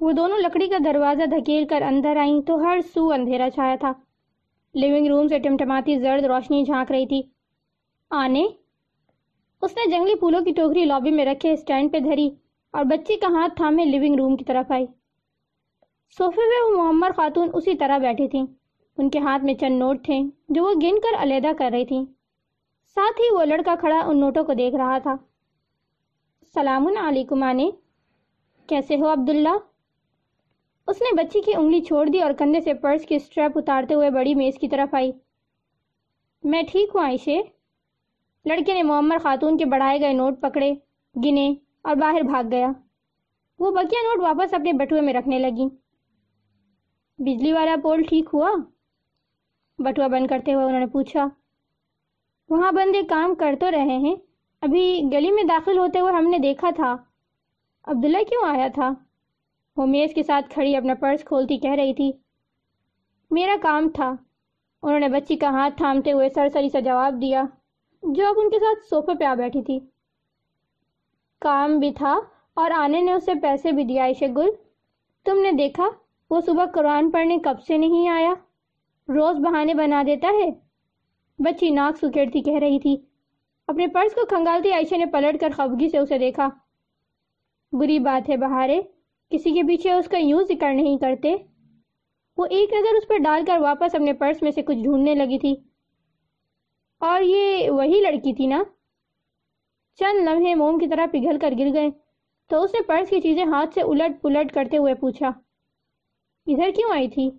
وہ دونوں لکڑی کا دروازہ دھکیل کر اندر آئیں تو ہر سو اندھیرا چھایا تھا۔ لیونگ روم سے ٹمٹماتی زرد روشنی جھانک رہی تھی۔ آنے، اس نے جنگلی پھولوں کی ٹوکری لابی میں رکھے اسٹینڈ پہ دھری اور بچی کا ہاتھ تھامے لیونگ روم کی طرف آئی۔ صوفے پہ وہ معمر خاتون اسی طرح بیٹھی تھیں۔ ان کے ہاتھ میں چند نوٹ تھے جو وہ گن کر علیحدہ کر رہی تھیں۔ ساتھ ہی وہ لڑکا کھڑا ان نوٹوں کو دیکھ رہا تھا۔ سلام علیکم آنے، کیسے ہو عبداللہ؟ اس نے بچی کی انگلی چھوڑ دی اور کندھے سے پرس کی سٹریپ اتارتے ہوئے بڑی میز کی طرف آئی۔ میں ٹھیک ہوں عائشے لڑکے نے معمر خاتون کے بڑھائے گئے نوٹ پکڑے، گنے اور باہر بھاگ گیا۔ وہ بکیا نوٹ واپس اپنے بٹوے میں رکھنے لگی۔ بجلی والا پول ٹھیک ہوا؟ بٹوا بند کرتے ہوئے انہوں نے پوچھا۔ وہاں بندے کام کر تو رہے ہیں۔ ابھی گلی میں داخل ہوتے ہوئے ہم نے دیکھا تھا۔ عبداللہ کیوں آیا تھا؟ وہ میز کے ساتھ کھڑی اپنا پرس کھولتی کہہ رہی تھی، میرا کام تھا. انہوں نے بچی کا ہاتھ تھامتے ہوئے سرسری سے جواب دیا، جو اب ان کے ساتھ سوفے پہ آ بیٹھی تھی۔ کام بھی تھا اور آنے نے اسے پیسے بھی دیا عائشہ گل۔ تم نے دیکھا وہ صبح قرآن پڑھنے کب سے نہیں آیا؟ روز بہانے بنا دیتا ہے؟ بچی ناک سکیڑتی کہہ رہی تھی۔ اپنے پرس کو کھنگالتی عائشہ نے پلٹ کر خفگی سے اسے دیکھا۔ بری بات ہے بہارے کسی کے پیچھے اس کا یوں ذکر نہیں کرتے۔ وہ ایک نظر اس پر ڈال کر واپس اپنے پرس میں سے کچھ ڈھونڈنے لگی تھی۔ اور یہ وہی لڑکی تھی نا؟ چند لمحے موم کی طرح پگھل کر گر گئے۔ تو اس نے پرس کی چیزیں ہاتھ سے الٹ پلٹ کرتے ہوئے پوچھا، ادھر کیوں آئی تھی؟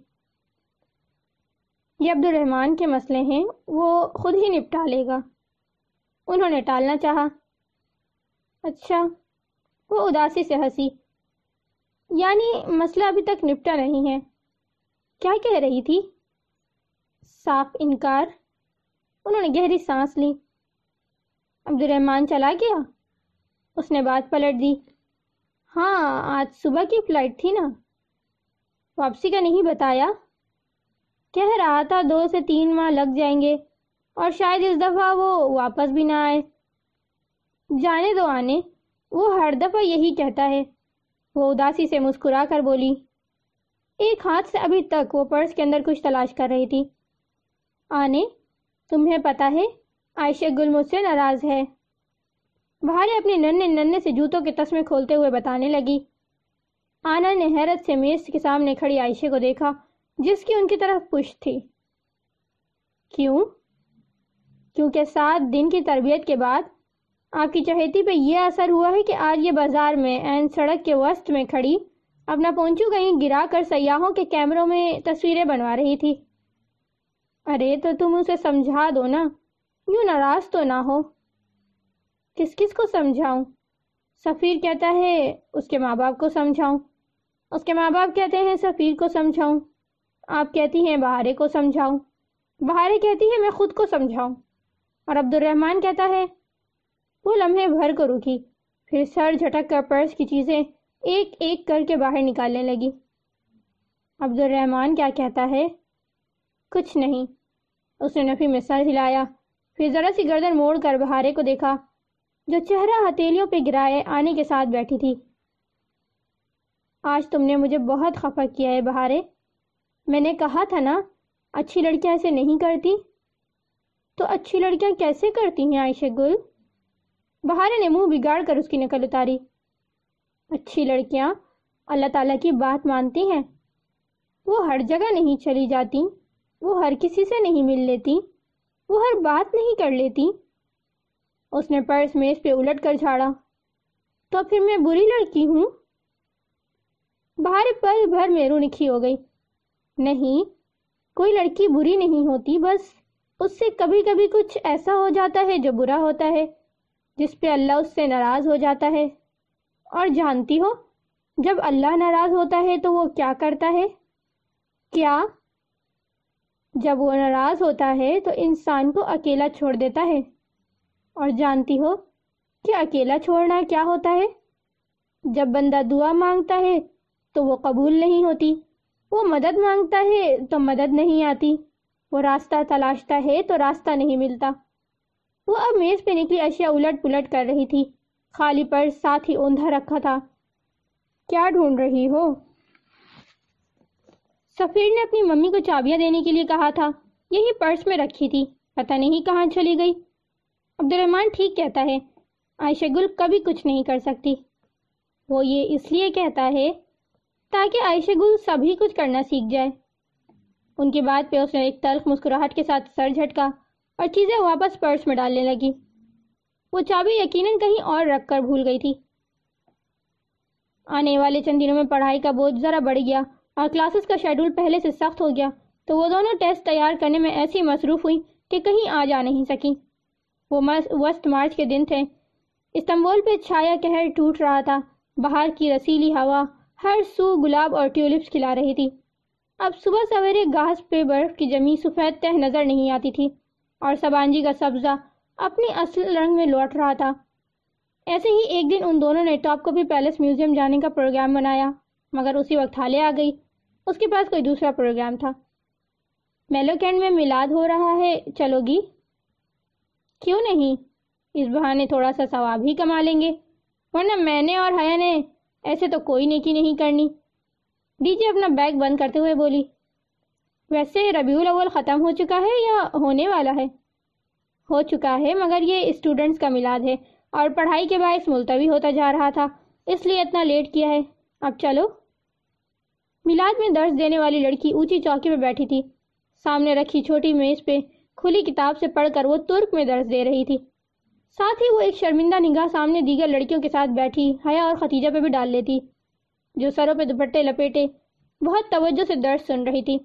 یہ عبد الرحمان کے مسئلے ہیں، وہ خود ہی نپٹا لے گا۔ انہوں نے ٹالنا چاہا۔ اچھا وہ اداسی سے ہنسی۔ یعنی مسئلہ ابھی تک نپٹا نہیں ہے۔ کیا کہہ رہی تھی؟ صاف انکار۔ انہوں نے گہری سانس لی۔ عبد الرحمان چلا گیا۔ اس نے بات پلٹ دی۔ ہاں آج صبح کی فلائٹ تھی نا۔ واپسی کا نہیں بتایا۔ کہہ رہا تھا دو سے تین ماہ لگ جائیں گے اور شاید اس دفعہ وہ واپس بھی نہ آئے۔ جانے دو آنے۔ وہ ہر دفعہ یہی کہتا ہے۔ وہ اداسی سے مسکرا کر بولی، ایک ہاتھ سے ابھی تک وہ پرس کے اندر کچھ تلاش کر رہی تھی۔ آنے، تمہیں پتا ہے، عائشہ گل مجھ سے ناراض ہے۔ بہارے اپنے ننے ننے سے جوتوں کے تسمے کھولتے ہوئے بتانے لگی۔ آنا نے حیرت سے میز کے سامنے کھڑی عائشہ کو دیکھا، جس کی ان کی طرف پشت تھی۔ کیوں؟ کیونکہ سات دن کی تربیت کے بعد آپ کی چہیتی پہ یہ اثر ہوا ہے کہ آج یہ بازار میں این سڑک کے وسط میں کھڑی۔ اپنا پونچو کہیں گرا کر سیاحوں کے کیمروں میں تصویریں بنوا رہی تھی۔ ارے تو تم اسے سمجھا دو نا۔ یوں ناراض تو نہ ہو۔ کس کس کو سمجھاؤں؟ سفیر کہتا ہے، اس کے ماں باپ کو سمجھاؤں۔ اس کے ماں باپ کہتے ہیں، سفیر کو سمجھاؤں۔ آپ کہتی ہیں، بہارے کو سمجھاؤں۔ بہارے کہتی ہے، میں خود کو سمجھاؤں۔ اور عبد الرحمان کہتا ہے وہ لمحے بھر کو رکی پھر سر جھٹک کر پرس کی چیزیں ایک ایک کر کے باہر نکالنے لگی۔ عبد الرحمان کیا کہتا ہے؟ کچھ نہیں۔ اس نے نفی میں سر ہلایا۔ پھر ذرا سی گردن موڑ کر بہارے کو دیکھا۔ جو چہرہ ہتھیلیوں پہ گرائے آنے کے ساتھ بیٹھی تھی۔ آج تم نے مجھے بہت خفا کیا ہے بہارے۔ میں نے کہا تھا نا، اچھی لڑکیاں ایسے نہیں کرتی۔ تو اچھی لڑکیاں کیسے کرتی ہیں عائشہ گل؟ بہارے نے منہ بگاڑ کر اس کی نقل اتاری۔ اچھی لڑکیاں اللہ تعالیٰ کی بات مانتی ہیں۔ وہ ہر جگہ نہیں چلی جاتی، وہ ہر کسی سے نہیں مل لیتی، وہ ہر بات نہیں کر لیتی۔ اس نے پرس میز پہ الٹ کر جھاڑا۔ تو پھر میں بری لڑکی ہوں؟ بہارے پل بھر میں رونکھی ہو گئی۔ نہیں، کوئی لڑکی بری نہیں ہوتی، بس اس سے کبھی کبھی کچھ ایسا ہو جاتا ہے جو برا ہوتا ہے۔ جس پہ اللہ اس سے ناراض ہو جاتا ہے۔ اور جانتی ہو، جب اللہ ناراض ہوتا ہے تو وہ کیا کرتا ہے؟ کیا جب وہ ناراض ہوتا ہے تو انسان کو اکیلا چھوڑ دیتا ہے۔ اور جانتی ہو کہ اکیلا چھوڑنا کیا ہوتا ہے؟ جب بندہ دعا مانگتا ہے تو وہ قبول نہیں ہوتی۔ وہ مدد مانگتا ہے تو مدد نہیں آتی۔ وہ راستہ تلاشتا ہے تو راستہ نہیں ملتا۔ وہ اب میز پہ نکلی، اشیاء الٹ پلٹ کر رہی تھی۔ خالی پر ساتھ ہی اوندھا رکھا تھا۔ کیا ڈھونڈ رہی ہو؟ سفیر نے اپنی ممی کو چابیاں دینے کے لیے کہا تھا۔ یہی پرس میں رکھی تھی۔ پتہ نہیں کہاں چلی گئی۔ عبد الرحمن ٹھیک کہتا ہے۔ عائشہ گل کبھی کچھ نہیں کر سکتی۔ وہ یہ اس لیے کہتا ہے تاکہ عائشہ گل سبھی کچھ کرنا سیکھ جائے۔ ان کی بات پہ اس نے ایک تلخ مسکراہٹ کے ساتھ سر جھٹکا۔ اور چیزیں واپس پرس میں ڈالنے لگی۔ وہ چابی یقیناً کہیں اور رکھ کر بھول گئی تھی۔ آنے والے چند دنوں میں پڑھائی کا بوجھ ذرا بڑھ گیا اور کلاسز کا شیڈول پہلے سے سخت ہو گیا تو وہ دونوں ٹیسٹ تیار کرنے میں ایسی مصروف ہوئی کہ کہیں آ جا نہیں سکی وہ وسط مارچ کے دن تھے۔ استنبول پہ چھایا کہر ٹوٹ رہا تھا۔ باہر کی رسیلی ہوا ہر سو گلاب اور ٹیولپس کھلا رہی تھی۔ اب صبح سویرے گاس پہ برف کی جمی سفید تہ نظر نہیں آتی تھی۔ اور سبانجی کا سبزہ اپنی اصل رنگ میں لوٹ رہا تھا۔ ایسے ہی ایک دن ان دونوں نے ٹاپ کاپی پیلس میوزیم جانے کا پروگرام بنایا، مگر اسی وقت حالے آ گئی۔ اس کے پاس کوئی دوسرا پروگرام تھا۔ میلو کینڈ میں میلاد ہو رہا ہے، چلو گی۔ کیوں نہیں؟ اس بہانے تھوڑا سا ثواب ہی کما لیں گے، ورنہ میں نے اور حیا نے ایسے تو کوئی نیکی نہیں کرنی۔ ڈی جے اپنا بیگ بند کرتے ہوئے بولی ویسے ربیع الاول ختم ہو چکا ہے یا ہونے والا ہے؟ ہو چکا ہے، مگر یہ اسٹوڈنٹس کا میلاد ہے اور پڑھائی کے باعث ملتوی ہوتا جا رہا تھا، اس لیے اتنا لیٹ کیا ہے۔ اب چلو۔ میلاد میں درس دینے والی لڑکی اونچی چوکی پہ بیٹھی تھی۔ سامنے رکھی چھوٹی میز پہ کھلی کتاب سے پڑھ کر وہ ترک میں درس دے رہی تھی۔ ساتھ ہی وہ ایک شرمندہ نگاہ سامنے دیگر لڑکیوں کے ساتھ بیٹھی، حیا اور ختیجہ پہ بھی ڈال لیتی، جو سروں پہ دوپٹے لپیٹے، بہت توجہ سے درس سن رہی تھی۔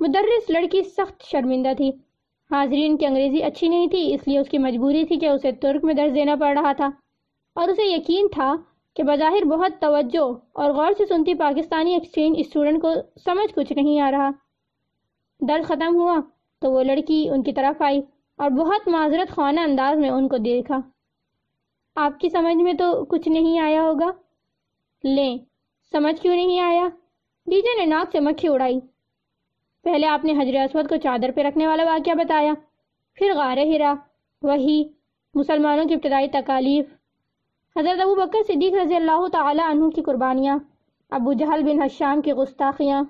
مدرس لڑکی سخت شرمندہ تھی۔ حاضرین کی انگریزی اچھی نہیں تھی، اس لیے اس کی مجبوری تھی کہ اسے ترک میں درس دینا پڑ رہا تھا۔ اور اسے یقین تھا کہ بظاہر بہت توجہ اور غور سے سنتی پاکستانی ایکسچینج اسٹوڈنٹ کو سمجھ کچھ نہیں آ رہا۔ درد ختم ہوا تو وہ لڑکی ان کی طرف آئی اور بہت معذرت خوانہ انداز میں ان کو دیکھا۔ آپ کی سمجھ میں تو کچھ نہیں آیا ہوگا؟ لیں، سمجھ کیوں نہیں آیا؟ ڈیجے نے ناک سے مکھی اڑائی۔ پہلے آپ نے حجر اسود کو چادر پہ رکھنے والا واقعہ بتایا، پھر غار ہرا، وہی مسلمانوں کی ابتدائی تکالیف۔ حضرت ابو بکر صدیق رضی اللہ تعالی عنہ کی قربانیاں، ابو جہل بن حشام کی گستاخیاں۔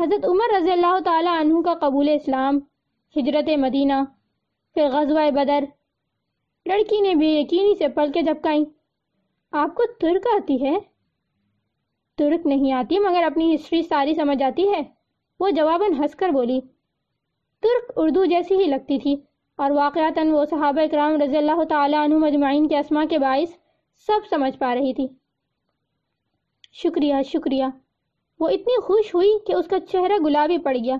حضرت عمر رضی اللہ تعالی عنہ کا قبول اسلام، ہجرت مدینہ، پھر غزوہ بدر۔ لڑکی نے بے یقینی سے پل کے جھپکائیں آپ کو ترک آتی ہے؟ ترک نہیں آتی، مگر اپنی ہسٹری ساری سمجھ آتی ہے۔ وہ جواباً ہنس کر بولی، ترک اردو جیسی ہی لگتی تھی اور واقعاتاً وہ صحابہ اکرام رضی اللہ تعالیٰ عنہ مجمعین کے اسما کے باعث سب سمجھ پا رہی تھی۔ شکریہ شکریہ۔ وہ اتنی خوش ہوئی کہ اس کا چہرہ گلابی پڑ گیا۔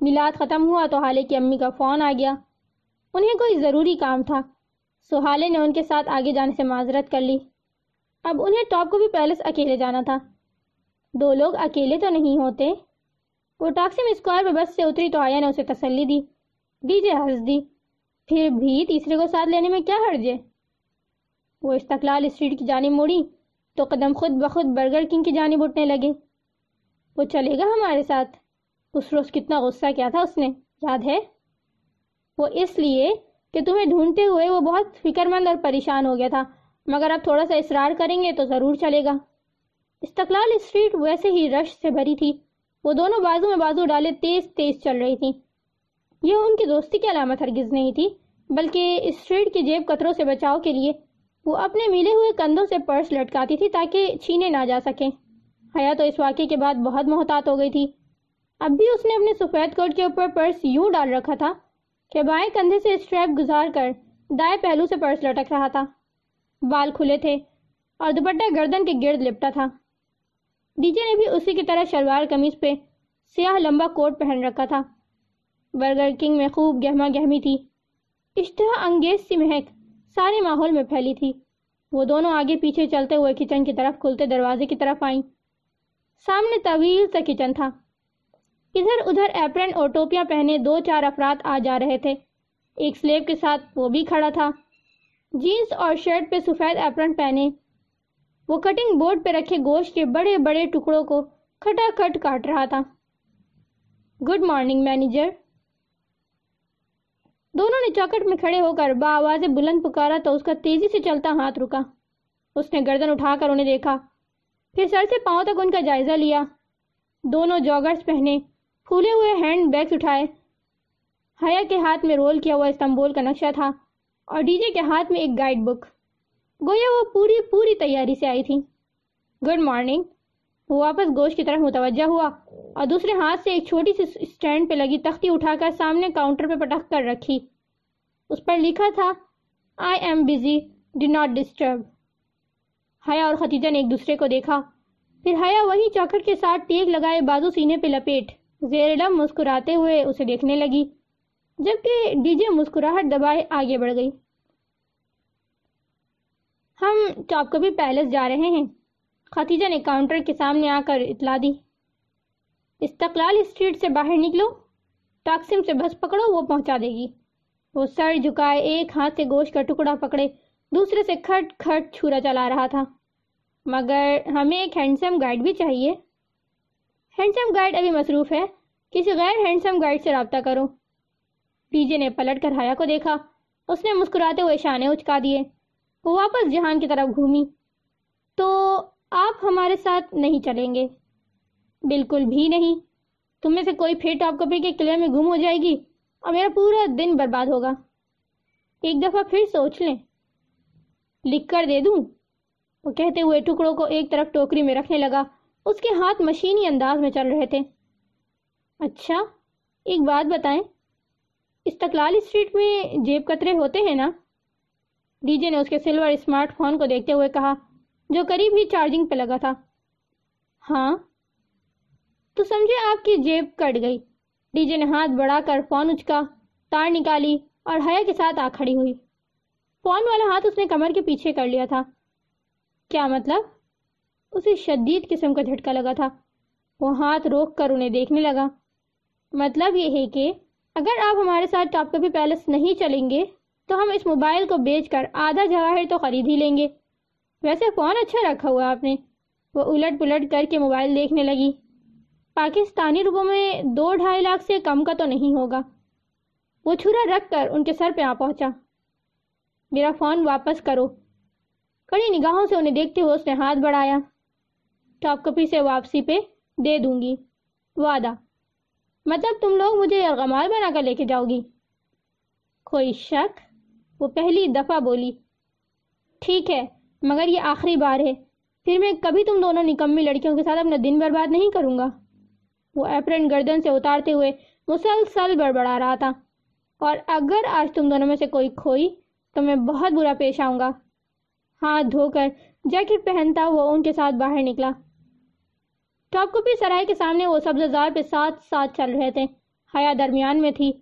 میلاد ختم ہوا تو حالے کی امی کا فون آ گیا۔ انہیں کوئی ضروری کام تھا۔ سو حالے نے ان کے ساتھ آگے جانے سے معذرت کر لی۔ اب انہیں ٹاپ کو بھی پیلس اکیلے جانا تھا۔ دو لوگ اکیلے تو نہیں ہوتے۔ وہ ٹاکسی میں اسکوائر پہ بس سے اتری تو آیا نے اسے تسلی دی ڈی جے ہنس دی۔ پھر بھی تیسرے کو ساتھ لینے میں کیا حرج ہے؟ وہ استقلال اسٹریٹ کی جانب موڑی تو قدم خود بخود برگر کنگ کی جانب اٹھنے لگے۔ وہ چلے گا ہمارے ساتھ۔ اس روز کتنا غصہ کیا تھا اس نے، یاد ہے؟ وہ اس لیے کہ تمہیں ڈھونڈتے ہوئے وہ بہت فکر مند اور پریشان ہو گیا تھا۔ مگر اب تھوڑا سا اصرار کریں گے تو ضرور چلے گا۔ استقلال اسٹریٹ ویسے ہی رش سے بھری تھی۔ وہ دونوں بازو میں بازو ڈالے تیز تیز چل رہی تھی یہ ان کی دوستی کی علامت ہرگز نہیں تھی، بلکہ اسٹریٹ کی جیب قطروں سے بچاؤ کے لیے۔ وہ اپنے ملے ہوئے کندھوں سے پرس لٹکاتی تھی تاکہ چھینے نہ جا سکیں۔ حیا تو اس واقعے کے بعد بہت محتاط ہو گئی تھی۔ اب بھی اس نے اپنے سفید کوٹ کے اوپر پرس یوں ڈال رکھا تھا کہ بائیں کندھے سے اسٹریپ گزار کر دائیں پہلو سے پرس لٹک رہا تھا۔ بال کھلے تھے اور دوپٹہ گردن کے گرد لپٹا تھا۔ ڈی جے نے بھی اسی کی طرح شلوار قمیض پہ سیاہ لمبا کوٹ پہن رکھا تھا۔ برگر کنگ میں خوب گہما گہمی تھی۔ اشتہا انگیز سی مہک سارے ماحول میں پھیلی تھی۔ وہ دونوں آگے پیچھے چلتے ہوئے کچن کی طرف کھلتے دروازے کی طرف آئیں۔ سامنے طویل سا کچن تھا۔ ادھر ادھر ایپرن اور ٹوپیاں پہنے دو چار افراد آ جا رہے تھے۔ ایک سلیب کے ساتھ وہ بھی کھڑا تھا۔ جینس اور شرٹ پہ سفید ایپرن پہنے۔ وہ کٹنگ بورڈ پہ رکھے گوشت کے بڑے بڑے ٹکڑوں کو کھٹا کھٹ کاٹ رہا تھا۔ Good morning, manager. دونوں نے چوکٹ میں کھڑے ہو کر با آواز بلند پکارا تو اس کا تیزی سے چلتا ہاتھ رکا۔ اس نے گردن اٹھا کر انہیں دیکھا۔ پھر سر سے پاؤں تک ان کا جائزہ لیا۔ دونوں جاگرز پہنے، پھولے ہوئے ہینڈ بیگز اٹھائے۔ حیا کے ہاتھ میں رول کیا ہوا استنبول کا نقشہ تھا اور ڈی جے کے ہاتھ میں ایک گائیڈ بک۔ گویا وہ پوری پوری تیاری سے آئی تھی۔ گڈ مارننگ وہ واپس گوشت کی طرف متوجہ ہوا اور دوسرے ہاتھ سے ایک چھوٹی سی اسٹینڈ پہ لگی تختی اٹھا کر سامنے کاؤنٹر پہ پٹک کر رکھی۔ اس پر لکھا تھا I am busy do not disturb Haya اور ختیجہ نے ایک دوسرے کو دیکھا۔ پھر حیا وہی چاکٹ کے ساتھ ٹیک لگائے بازو سینے پہ لپیٹ۔ زیر لم مسکراتے ہوئے اسے دیکھنے لگی، جبکہ ڈی جے مسکراہٹ دبائے آگے بڑھ گئی۔ ہم ٹاپ کبھی پیلس جا رہے ہیں۔ ختیجہ نے کاؤنٹر کے سامنے آ کر اطلاع دی۔ استقلال اسٹریٹ سے باہر نکلو، ٹاکسم سے بس پکڑو، وہ پہنچا دے گی۔ وہ سر جھکائے ایک ہاتھ سے گوشت کا ٹکڑا پکڑے، دوسرے سے کھٹ کھٹ چھورا چلا رہا تھا۔ مگر ہمیں ایک ہینڈسم گائیڈ بھی چاہیے۔ ہینڈسم گائیڈ ابھی مصروف ہے، کسی غیر ہینڈسم گائیڈ سے رابطہ کرو۔ ڈی جے نے پلٹ کر ہایا کو دیکھا۔ اس نے مسکراتے ہوئے شانے اچکا دیے۔ وہ واپس جہان کی طرف گھومی۔ تو آپ ہمارے ساتھ نہیں چلیں گے۔ بالکل بھی نہیں۔ تم میں سے کوئی پھر ٹاپ کپڑے کے قلعے میں گم ہو جائے گی اور میرا پورا دن برباد ہوگا۔ ایک دفعہ پھر سوچ لیں۔ لکھ کر دے دوں۔ وہ کہتے ہوئے ٹکڑوں کو ایک طرف ٹوکری میں رکھنے لگا۔ اس کے ہاتھ مشینی انداز میں چل رہے تھے۔ اچھا ایک بات بتائیں۔ استقلال اسٹریٹ میں جیب کترے ہوتے ہیں نا؟ ڈی جے نے اس کے سلور اسمارٹ فون کو دیکھتے ہوئے کہا، جو قریب ہی چارجنگ پہ لگا تھا۔ ہاں؟ تو سمجھے آپ کی جیب کٹ گئی۔ ڈی جے نے ہاتھ بڑھا کر فون اچکا، تار نکالی اور حیا کے ساتھ آ کھڑی ہوئی۔ فون والا ہاتھ اس نے کمر کے پیچھے کر لیا تھا۔ کیا مطلب؟ اسے شدید قسم کا جھٹکا لگا تھا۔ وہ ہاتھ روک کر انہیں دیکھنے لگا۔ مطلب یہ ہے کہ اگر آپ ہمارے ساتھ ٹاپ کپی پیلس نہیں چلیں گے تو ہم اس موبائل کو بیچ کر آدھا جواہر تو خرید ہی لیں گے۔ ویسے فون اچھا رکھا ہوا آپ نے۔ وہ الٹ پلٹ کر کے موبائل دیکھنے لگی۔ پاکستانی روپوں میں دو ڈھائی لاکھ سے کم کا تو نہیں ہوگا۔ وہ چھرا رکھ کر ان کے سر پہ آ پہنچا۔ میرا فون واپس کرو۔ کڑی نگاہوں سے انہیں دیکھتے ہوئے اس نے ہاتھ بڑھایا۔ ٹاپ کپی سے واپسی پہ دے دوں گی۔ وعدہ۔ مطلب تم لوگ مجھے ارغمال بنا کر لے کے جاؤ گی۔ کوئی شک؟ وہ پہلی دفعہ بولی، ٹھیک ہے، مگر یہ آخری بار ہے۔ پھر میں کبھی تم دونوں نکمی لڑکیوں کے ساتھ اپنا دن برباد نہیں کروں گا۔ وہ اپرن گردن سے اتارتے ہوئے مسلسل بڑبڑا رہا تھا۔ اور اگر آج تم دونوں میں سے کوئی کھوئی، تو میں بہت برا پیش آؤں گا۔ ہاتھ دھو کر جیکٹ پہنتا وہ ان کے ساتھ باہر نکلا۔ ٹاپ کپی سرائے کے سامنے وہ سبز زار پہ ساتھ ساتھ چل رہے تھے۔ حیا درمیان میں تھی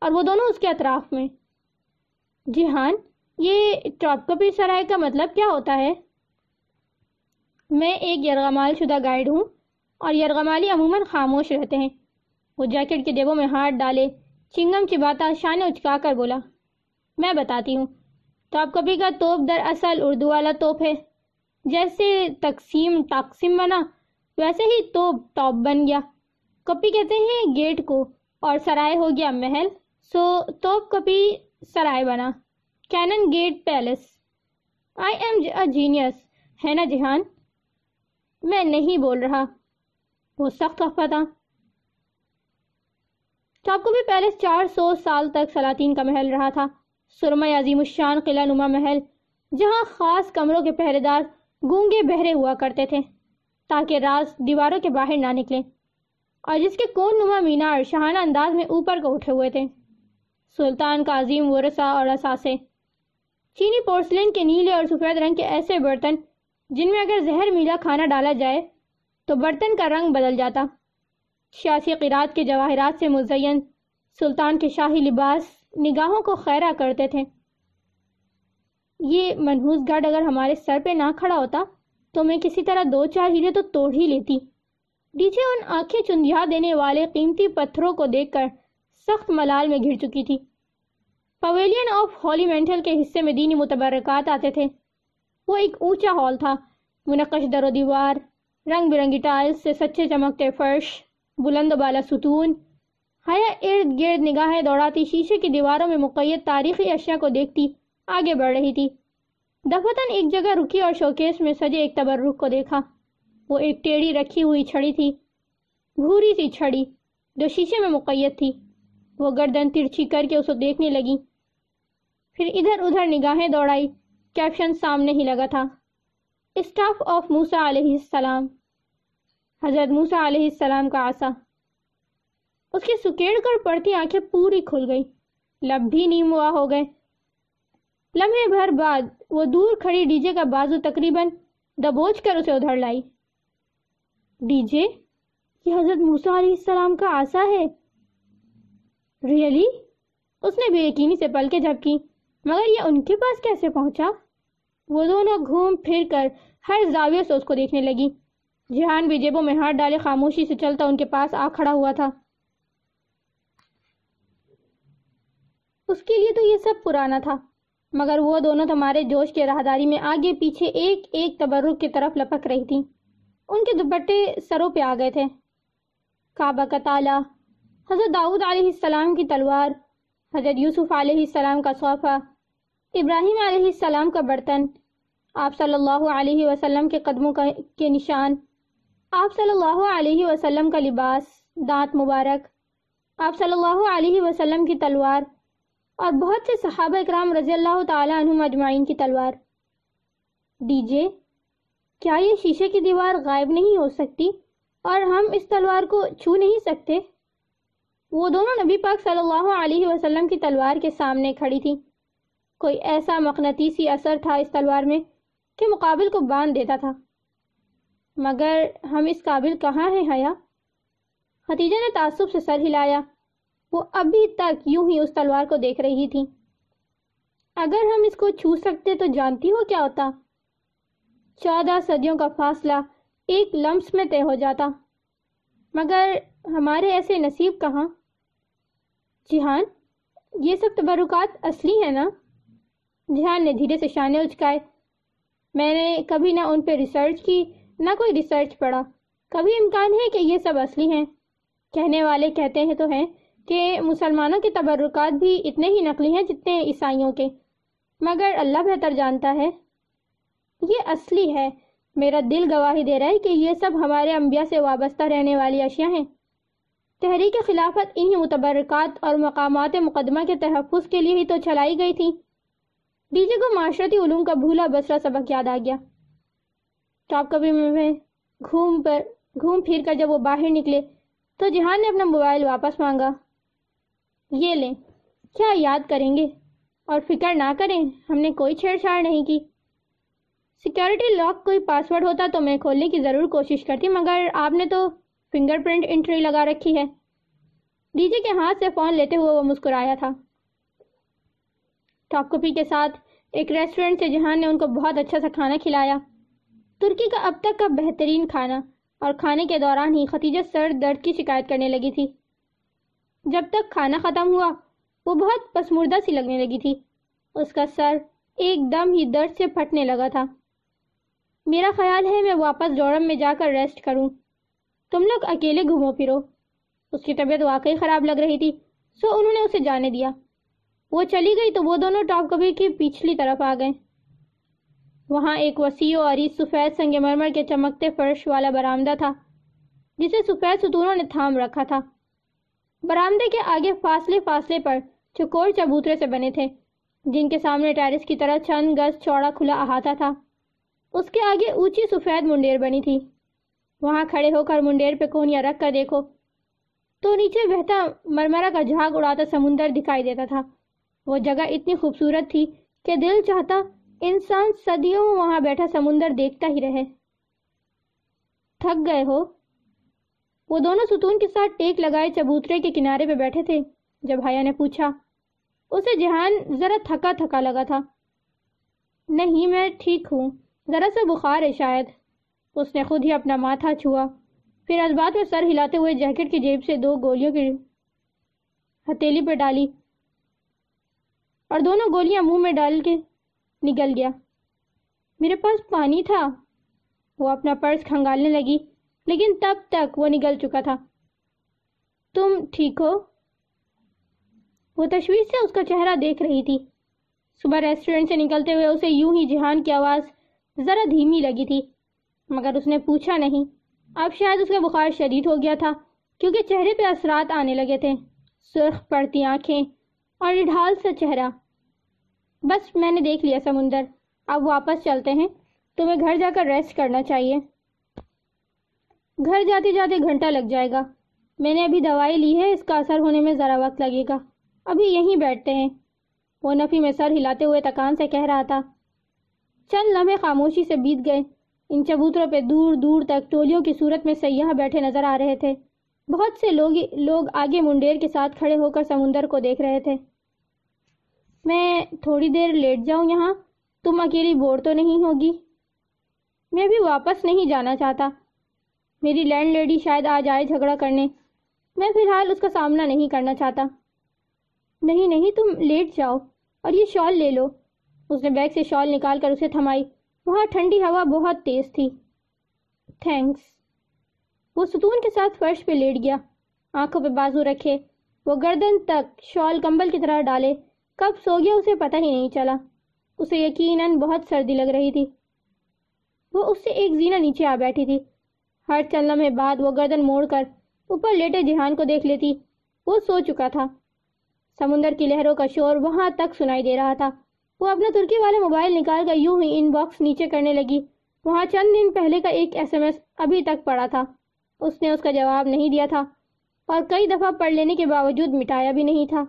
اور وہ دونوں اس کے اطراف میں۔ جی ہاں یہ ٹاپ کپی سرائے کا مطلب کیا ہوتا ہے؟ میں ایک یرغمال شدہ گائیڈ ہوں اور یرغمالی عموماً خاموش رہتے ہیں۔ وہ جیکٹ کے جیبوں میں ہاتھ ڈالے، چنگم چباتا شانے اچکا کر بولا، میں بتاتی ہوں ٹاپ کپی کا توپ در اصل اردو والا توپ ہے۔ جیسے تقسیم تقسیم بنا، ویسے ہی توپ ٹاپ بن گیا۔ کپی کہتے ہیں گیٹ کو اور سرائے ہو گیا محل۔ سو توپ کپی سرائے بنا۔ Cannon gate palace I am genius ہے نا جہان؟ میں نہیں بول رہا۔ وہ سخت خفا ہاں۔ تھا چاکو پیلس چار سو سال تک سلاطین کا محل رہا تھا۔ سرما عظیم الشان قلعہ نما محل، جہاں خاص کمروں کے پہرے دار گونگے بہرے ہوا کرتے تھے، تاکہ راز دیواروں کے باہر نہ نکلے اور جس کے کون نما مینار شہانہ انداز میں اوپر کو اٹھے ہوئے تھے۔ سلطان کا عظیم ورثہ اور اثاثے چینی پورسلین کے نیلے اور سفید رنگ کے ایسے برتن جن میں اگر زہر میلا کھانا ڈالا جائے تو برتن کا رنگ بدل جاتا۔ سیاسی قرات کے جواہرات سے مزین سلطان کے شاہی لباس نگاہوں کو خیرہ کرتے تھے۔ یہ منحوس گھڑ اگر ہمارے سر پہ نہ کھڑا ہوتا تو میں کسی طرح دو چار ہیرے تو توڑ ہی لیتی۔ ڈیچے ان آنکھیں چندیا دینے والے قیمتی پتھروں کو دیکھ کر سخت ملال میں گھر چکی تھی۔ پویلین آف ہولی مینٹل کے حصے میں دینی متبرکات آتے تھے۔ وہ ایک اونچا ہال تھا۔ منقش در و دیوار، رنگ برنگی ٹائلز سے سچے چمکتے فرش، بلند بالا ستون، حیا ارد گرد نگاہیں دوڑاتی شیشے کی دیواروں میں مقید تاریخی اشیاء کو دیکھتی آگے بڑھ رہی تھی۔ دفتن ایک جگہ رکی اور شوکیس میں سجے ایک تبرک کو دیکھا۔ وہ ایک ٹیڑھی رکھی ہوئی چھڑی تھی۔ بھوری سی چھڑی جو شیشے میں مقید تھی۔ وہ گردن ترچھی کر کے اسے دیکھنے لگی۔ پھر ادھر ادھر نگاہیں دوڑائی کیپشن سامنے ہی لگا تھا۔ اسٹاف آف موسا علیہ السلام۔ حضرت موسا علیہ السلام کا آسا اس کی سکیڑ کر پڑتی آنکھیں پوری کھل گئی لب بھی نیم ہوا ہو گئے۔ لمحے بھر بعد وہ دور کھڑی ڈی جے کا بازو تقریباً دبوچ کر اسے ادھر لائی۔ ڈی جے، یہ حضرت موسیٰ علیہ السلام کا آسا ہے۔ ریئلی اس نے بے یقینی سے پل کے جھپکی مگر یہ ان کے پاس کیسے پہنچا؟ وہ دونوں گھوم پھر کر ہر زاویے سے اس کو دیکھنے لگی جہان بھی جیبوں میں ہاتھ ڈالے خاموشی سے چلتا ان کے پاس آ کھڑا ہوا تھا۔ اس کے لیے تو یہ سب پرانا تھا، مگر وہ دونوں تمہارے جوش کے راہداری میں آگے پیچھے ایک ایک تبرک کی طرف لپک رہی تھی ان کے دوپٹے سروں پہ آ گئے تھے۔ کعبہ کا تالا حضرت داؤد علیہ السلام کی تلوار، حضرت یوسف علیہ السلام کا صوفہ ابراہیم علیہ السلام کا برتن، آپ صلی اللہ علیہ وسلم کے قدموں کے نشان، آپ صلی اللہ علیہ وسلم کا لباس، دانت مبارک، آپ صلی اللہ علیہ وسلم کی تلوار، اور بہت سے صحابہ اکرام رضی اللہ تعالیٰ عنہ مجمعین کی تلوار۔ ڈی جے کیا یہ شیشے کی دیوار غائب نہیں ہو سکتی اور ہم اس تلوار کو چھو نہیں سکتے؟ وہ دونوں نبی پاک صلی اللہ علیہ وسلم کی تلوار کے سامنے کھڑی تھی کوئی ایسا مقناطیسی اثر تھا اس تلوار میں کہ مقابل کو باندھ دیتا تھا۔ مگر ہم اس قابل کہاں ہیں حیا؟ خدیجہ نے تعصب سے سر ہلایا۔ وہ ابھی تک یوں ہی اس تلوار کو دیکھ رہی تھی اگر ہم اس کو چھو سکتے تو جانتی ہو کیا ہوتا۔ چودہ صدیوں کا فاصلہ ایک لمس میں طے ہو جاتا۔ مگر ہمارے ایسے نصیب کہاں؟ جہان یہ سب تبرکات اصلی ہیں نا؟ جہان نے دھیرے سے شانے اچکائے۔ میں نے کبھی نہ ان پہ ریسرچ کی، نہ کوئی ریسرچ پڑھا۔ کبھی امکان ہے کہ یہ سب اصلی ہیں؟ کہنے والے کہتے ہیں تو ہیں کہ مسلمانوں کے تبرکات بھی اتنے ہی نقلی ہیں جتنے عیسائیوں کے۔ مگر اللہ بہتر جانتا ہے۔ یہ اصلی ہے۔ میرا دل گواہی دے رہا ہے کہ یہ سب ہمارے انبیاء سے وابستہ رہنے والی اشیاء ہیں۔ تحریک خلافت انہی متبرکات اور مقامات مقدمہ کے تحفظ کے لیے ہی تو چلائی گئی تھی۔ ڈی جے کو معاشرتی علوم کا بھولا بسرا سبق یاد آ گیا۔ ٹاپ کبھی میں گھوم پر گھوم پھر کر جب وہ باہر نکلے تو جہان نے اپنا موبائل واپس مانگا۔ یہ لیں، کیا یاد کریں گے؟ اور فکر نہ کریں، ہم نے کوئی چھیڑ چھاڑ نہیں کی۔ سیکیورٹی لاک کوئی پاسورڈ ہوتا تو میں کھولنے کی ضرور کوشش کرتی، مگر آپ نے تو فنگر پرنٹ انٹری لگا رکھی ہے۔ ڈی جے کے ہاتھ سے فون لیتے ہوئے وہ مسکرایا تھا۔ ٹاپ کپی کے ساتھ ایک ریسٹورنٹ سے جہان نے ان کو بہت اچھا سا کھانا کھلایا۔ ترکی کا اب تک کا بہترین کھانا اور کھانے کے دوران ہی ختیجہ سر درد کی شکایت کرنے لگی تھی۔ جب تک کھانا ختم ہوا، وہ بہت پسمردہ سی لگنے لگی تھی۔ اس کا سر ایک دم ہی درد سے پھٹنے لگا تھا۔ میرا خیال ہے میں واپس جوڑم میں جا کر ریسٹ کروں۔ تم لوگ اکیلے گھومو پھرو۔ اس کی طبیعت واقعی خراب لگ رہی تھی، سو انہوں نے اسے جانے دیا۔ وہ چلی گئی تو وہ دونوں ٹاپ کبھی کی پچھلی طرف آ گئے۔ وہاں ایک وسیع اور سفید سنگ مرمر کے چمکتے فرش والا برآمدہ تھا، جسے سفید ستونوں نے تھام رکھا تھا۔ برامدے کے آگے فاصلے فاصلے پر چکور چبوترے سے بنے تھے، جن کے سامنے ٹیرس کی طرح چند گز چوڑا کھلا احاطہ تھا۔ اس کے آگے اونچی سفید منڈیر بنی تھی۔ وہاں کھڑے ہو کر منڈیر پہ کونیاں رکھ کر دیکھو۔ تو نیچے بہتا مرمرہ کا جھاگ اڑاتا سمندر دکھائی دیتا تھا۔ وہ جگہ اتنی خوبصورت تھی کہ دل چاہتا انسان صدیوں وہاں بیٹھا سمندر دیکھتا ہی رہے۔ تھک گئے ہو۔ وہ دونوں ستون کے ساتھ ٹیک لگائے چبوترے کے کنارے پہ بیٹھے تھے۔ جب حیا نے پوچھا، اسے جہان ذرا تھکا تھکا لگا تھا۔ نہیں، میں ٹھیک ہوں۔ ذرا سا بخار ہے شاید۔ اس نے خود ہی اپنا ماتھا چھوا۔ پھر اس بات میں سر ہلاتے ہوئے جیکٹ کی جیب سے دو گولیوں کی ہتیلی پہ ڈالی اور دونوں گولیاں منہ میں ڈال کے نکل گیا۔ میرے پاس پانی تھا۔ وہ اپنا پرس کھنگالنے لگی، لیکن تب تک وہ نگل چکا تھا۔ تم ٹھیک ہو؟ وہ تشویش سے اس کا چہرہ دیکھ رہی تھی۔ صبح ریسٹورنٹ سے نکلتے ہوئے اسے یوں ہی جہان کی آواز ذرا دھیمی لگی تھی۔ مگر اس نے پوچھا نہیں۔ اب شاید اس کا بخار شدید ہو گیا تھا، کیونکہ چہرے پہ اثرات آنے لگے تھے۔ سرخ پڑتی آنکھیں اور ڈھال سا چہرہ۔ بس میں نے دیکھ لیا سمندر۔ اب واپس چلتے ہیں۔ تمہیں گھر جا کر ریسٹ کرنا چاہیے۔ گھر جاتے جاتے گھنٹہ لگ جائے گا۔ میں نے ابھی دوائی لی ہے، اس کا اثر ہونے میں ذرا وقت لگے گا۔ ابھی یہیں بیٹھتے ہیں۔ وہ نفی میں سر ہلاتے ہوئے تکان سے کہہ رہا تھا۔ چند لمحے خاموشی سے بیت گئے۔ ان چبوتروں پہ دور دور تک ٹولیوں کی صورت میں سیاح بیٹھے نظر آ رہے تھے۔ بہت سے لوگ لوگ آگے منڈیر کے ساتھ کھڑے ہو کر سمندر کو دیکھ رہے تھے۔ میں تھوڑی دیر لیٹ جاؤں یہاں، تم اکیلی بور تو نہیں ہوگی؟ میں بھی واپس نہیں جانا چاہتا۔ میری لینڈ لیڈی شاید آ جائے جھگڑا کرنے۔ میں فی الحال اس کا سامنا نہیں کرنا چاہتا۔ نہیں نہیں، تم لیٹ جاؤ اور یہ شال لے لو۔ اس نے بیگ سے شال نکال کر اسے تھمائی۔ وہاں ٹھنڈی ہوا بہت تیز تھی۔ تھینکس وہ ستون کے ساتھ فرش پہ لیٹ گیا۔ آنکھوں پہ بازو رکھے۔ وہ گردن تک شال کمبل کی طرح ڈالے۔ کب سو گیا اسے پتہ ہی نہیں چلا۔ اسے یقیناً بہت سردی لگ رہی تھی۔ وہ اس سے ایک زینہ نیچے آ بیٹھی تھی۔ ہر چند لمحے بعد وہ گردن موڑ کر اوپر لیٹے جہان کو دیکھ لیتی۔ وہ سو چکا تھا۔ سمندر کی لہروں کا شور وہاں تک سنائی دے رہا تھا۔ وہ اپنا ترکی والا موبائل نکال کر یوں ہی ان باکس نیچے کرنے لگی۔ وہاں چند دن پہلے کا ایک ایس ایم ایس ابھی تک پڑا تھا۔ اس نے اس کا جواب نہیں دیا تھا اور کئی دفعہ پڑھ لینے کے باوجود مٹایا بھی نہیں تھا۔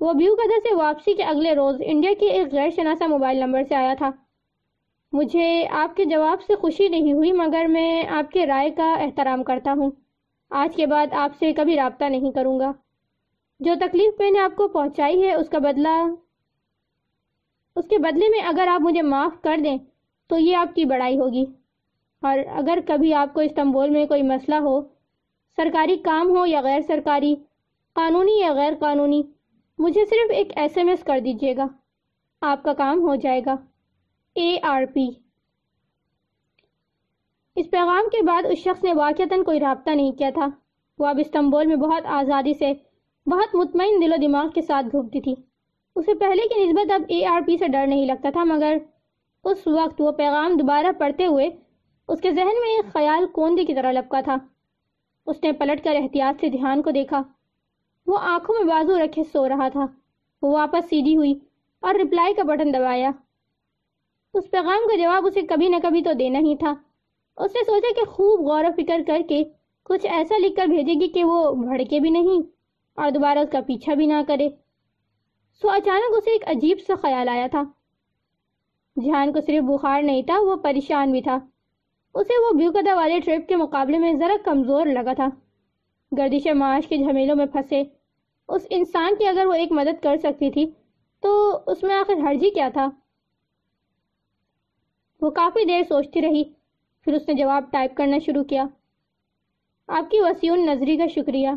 وہ بیو قدر سے واپسی کے اگلے روز انڈیا کے ایک غیر شناسا موبائل نمبر سے آیا تھا۔ مجھے آپ کے جواب سے خوشی نہیں ہوئی، مگر میں آپ کے رائے کا احترام کرتا ہوں۔ آج کے بعد آپ سے کبھی رابطہ نہیں کروں گا۔ جو تکلیف میں نے آپ کو پہنچائی ہے، اس کا بدلہ اس کے بدلے میں اگر آپ مجھے معاف کر دیں تو یہ آپ کی بڑائی ہوگی۔ اور اگر کبھی آپ کو استنبول میں کوئی مسئلہ ہو، سرکاری کام ہو یا غیر سرکاری، قانونی یا غیر قانونی، مجھے صرف ایک ایس ایم ایس کر دیجیے گا۔ آپ کا کام ہو جائے گا۔ اے آر پی اس پیغام کے بعد اس شخص نے واقعتاً کوئی رابطہ نہیں کیا تھا۔ وہ اب استنبول میں بہت آزادی سے، بہت مطمئن دل و دماغ کے ساتھ گھومتی تھی۔ اسے پہلے کی نسبت اب اے آر پی سے ڈر نہیں لگتا تھا، مگر اس وقت وہ پیغام دوبارہ پڑھتے ہوئے اس کے ذہن میں ایک خیال کوندی کی طرح لپکا تھا۔ اس نے پلٹ کر احتیاط سے دھیان کو دیکھا۔ وہ آنکھوں میں بازو رکھے سو رہا تھا۔ وہ واپس سیدھی ہوئی اور رپلائی کا بٹن دبایا۔ اس پیغام کا جواب اسے کبھی نہ کبھی تو دینا ہی تھا۔ اس نے سوچا کہ خوب غور و فکر کر کے کچھ ایسا لکھ کر بھیجے گی کہ وہ بھڑکے بھی نہیں اور دوبارہ اس کا پیچھا بھی نہ کرے۔ سو اچانک اسے ایک عجیب سا خیال آیا تھا۔ جہان کو صرف بخار نہیں تھا، وہ پریشان بھی تھا۔ اسے وہ بیوکدہ والے ٹرپ کے مقابلے میں ذرا کمزور لگا تھا۔ گردش معاش کے جھمیلوں میں پھنسے۔ اس انسان کی اگر وہ ایک مدد کر سکتی تھی، تو اس میں آخر حرجی کیا تھا؟ وہ کافی دیر سوچتی رہی، پھر اس نے جواب ٹائپ کرنا شروع کیا۔ آپ کی وسیع نظری کا شکریہ۔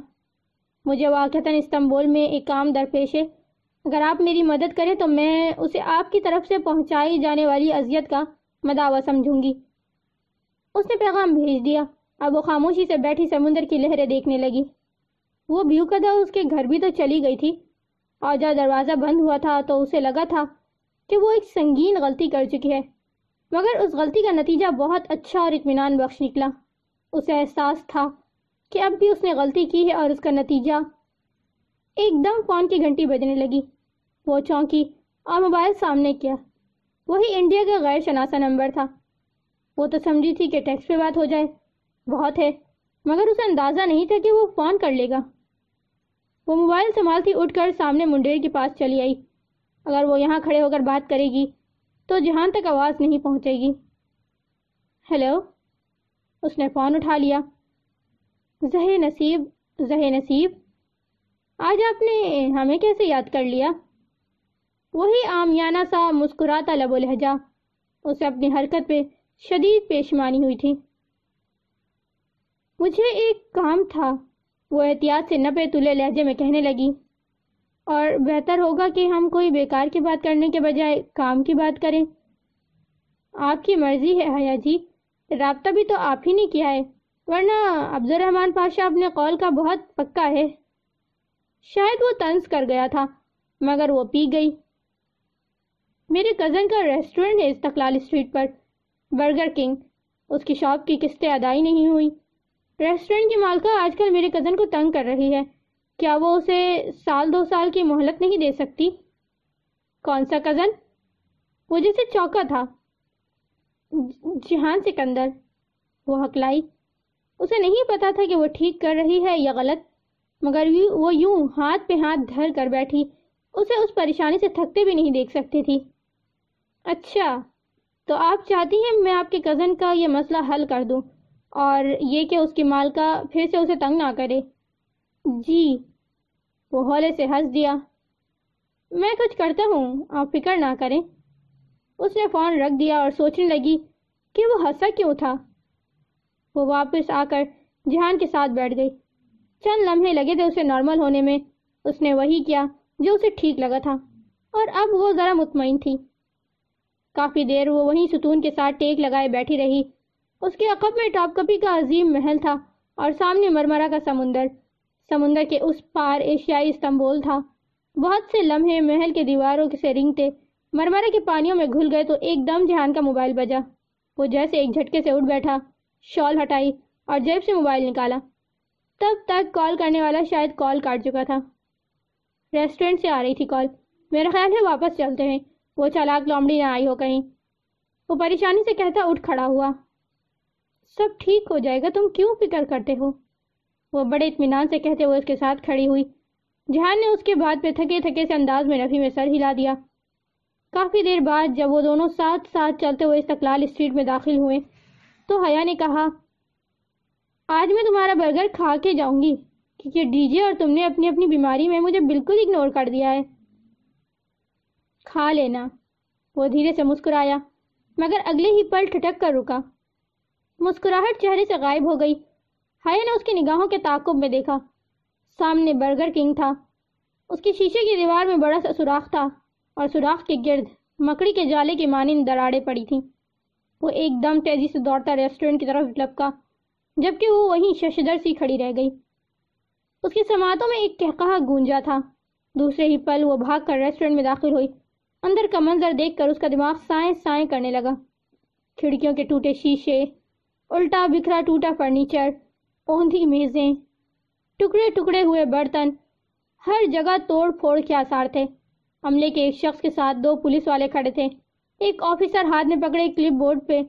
مجھے واقعتاً استنبول میں ایک کام درپیش ہے۔ اگر آپ میری مدد کریں تو میں اسے آپ کی طرف سے پہنچائی جانے والی اذیت کا مداوع سمجھوں گی۔ اس نے پیغام بھیج دیا۔ اب وہ خاموشی سے بیٹھی سمندر کی لہریں دیکھنے لگی۔ وہ بیو کدا اس کے گھر بھی تو چلی گئی تھی۔ اور جب دروازہ بند ہوا تھا تو اسے لگا تھا کہ وہ ایک سنگین غلطی کر چکی ہے۔ مگر اس غلطی کا نتیجہ بہت اچھا اور اطمینان بخش نکلا۔ اسے احساس تھا کہ اب بھی اس نے غلطی کی ہے اور اس کا نتیجہ ایک دم فون کی گھنٹی بجنے لگی۔ وہ چونکی اور موبائل سامنے کیا۔ وہی انڈیا کا غیر شناسا نمبر تھا۔ وہ تو سمجھی تھی کہ ٹیکس پہ بات ہو جائے۔ بہت ہے، مگر اسے اندازہ نہیں تھا کہ وہ فون کر لے گا۔ وہ موبائل سنبھالتی اٹھ کر سامنے منڈیر کے پاس چلی آئی۔ اگر وہ یہاں کھڑے ہو کر بات کرے گی تو جہان تک آواز نہیں پہنچے گی۔ ہیلو، اس نے فون اٹھا لیا۔ زہ نصیب زہ نصیب۔ آج آپ نے ہمیں کیسے یاد کر لیا؟ وہی آمیانہ سا مسکراتا لب و لہجہ، اسے اپنی حرکت پہ شدید پیشمانی ہوئی تھی۔ مجھے ایک کام تھا، وہ احتیاط سے نپے تلے لہجے میں کہنے لگی۔ اور بہتر ہوگا کہ ہم کوئی بیکار کی بات کرنے کے بجائے کام کی بات کریں۔ آپ کی مرضی ہے، حیا جی۔ رابطہ بھی تو آپ ہی نے کیا ہے، ورنہ عبد الرحمن پاشا اپنے قول کا بہت پکا ہے۔ شاید وہ طنز کر گیا تھا، مگر وہ پی گئی۔ میرے کزن کا ریسٹورنٹ ہے استقلال اسٹریٹ پر۔ برگر کنگ اس کی شاپ کی قسطیں ادائی نہیں ہوئی۔ ریسٹورنٹ کی مالکہ آج کل میرے کزن کو تنگ کر رہی ہے۔ کیا وہ اسے سال دو سال کی مہلت نہیں دے سکتی؟ کون سا کزن وہ جسے چوکا تھا۔ جہان سکندر۔ وہ ہکلائی اسے نہیں پتا تھا کہ وہ ٹھیک کر رہی ہے یا غلط۔ مگر وہ یوں ہاتھ پہ ہاتھ دھر کر بیٹھی۔ اسے اس پریشانی سے تھکتے بھی نہیں دیکھ سکتی تھی۔ اچھا تو آپ چاہتی ہیں میں آپ کے کزن کا یہ مسئلہ حل کر دوں اور یہ کہ اس کی مالکہ پھر سے اسے تنگ نہ کرے؟ جی وہ ہولے سے ہنس دیا۔ میں کچھ کرتا ہوں، آپ فکر نہ کریں۔ اس نے فون رکھ دیا اور سوچنے لگی کہ وہ ہنسا کیوں تھا۔ وہ واپس آ کر جہان کے ساتھ بیٹھ گئی۔ چند لمحے لگے تھے اسے نارمل ہونے میں۔ اس نے وہی کیا جو اسے ٹھیک لگا تھا۔ اور اب وہ ذرا مطمئن تھی۔ کافی دیر وہ وہیں ستون کے ساتھ ٹیک لگائے بیٹھی رہی۔ اس کے عقب میں ٹاپ کپی کا عظیم محل تھا اور سامنے مرمرہ کا سمندر۔ سمندر کے اس پار ایشیائی استنبول تھا۔ بہت سے لمحے محل کے دیواروں سے رنگتے۔ مرمرہ کے پانیوں میں گھل گئے تو ایک دم جہان کا موبائل بجا۔ وہ جیسے ایک جھٹکے سے اٹھ بیٹھا، شال ہٹائی اور جیب سے موبائل نکالا۔ تب تک کال کرنے والا شاید کال کاٹ چکا تھا۔ ریسٹورنٹ سے آ رہی تھی کال۔ میرا خیال ہے واپس چلتے ہیں۔ وہ چالاک لومڑی نہ آئی ہو کہیں۔ وہ پریشانی سے کہتا اٹھ کھڑا ہوا۔ سب ٹھیک ہو جائے گا، تم کیوں فکر کرتے ہو؟ وہ بڑے اطمینان سے کہتے ہوئے اس کے ساتھ کھڑی ہوئی۔ جہان نے اس کے بعد پہ تھکے تھکے سے انداز میں نفی میں سر ہلا دیا۔ کافی دیر بعد جب وہ دونوں ساتھ ساتھ چلتے ہوئے استقلال اسٹریٹ میں داخل ہوئے، تو حیا نے کہا آج میں تمہارا برگر کھا کے جاؤں گی، کیونکہ ڈی جے اور تم نے اپنی اپنی بیماری میں مجھے بالکل اگنور کر دیا ہے۔ کھا لینا۔ وہ دھیرے سے مسکرایا، مگر اگلے ہی پل ٹھٹک کر رکا۔ مسکراہٹ چہرے سے غائب ہو گئی۔ ہائی نے اس کی نگاہوں کے تعاقب میں دیکھا۔ سامنے برگر کنگ تھا۔ اس کی شیشے کی دیوار میں بڑا سا سوراخ تھا اور سوراخ کے گرد مکڑی کے جالے کی مانند دراڑے پڑی تھیں۔ وہ ایک دم تیزی سے دوڑتا ریسٹورنٹ کی طرف لپکا۔ جبکہ وہ وہیں ششدر سی کھڑی رہ گئی۔ اس کی سماعتوں میں ایک کہکہا گونجا تھا۔ دوسرے ہی پل وہ بھاگ کر ریسٹورنٹ میں داخل ہوئی۔ اندر کا منظر دیکھ کر اس کا دماغ سائیں سائیں کرنے لگا۔ کھڑکیوں کے ٹوٹے شیشے، الٹا بکھرا ٹوٹا فرنیچر، اوندھی میزیں، ٹکڑے ٹکڑے ہوئے برتن۔ ہر جگہ توڑ پھوڑ کے آثار تھے۔ عملے کے ایک شخص کے ساتھ دو پولیس والے کھڑے تھے۔ ایک آفیسر ہاتھ میں پکڑے کلپ بورڈ پہ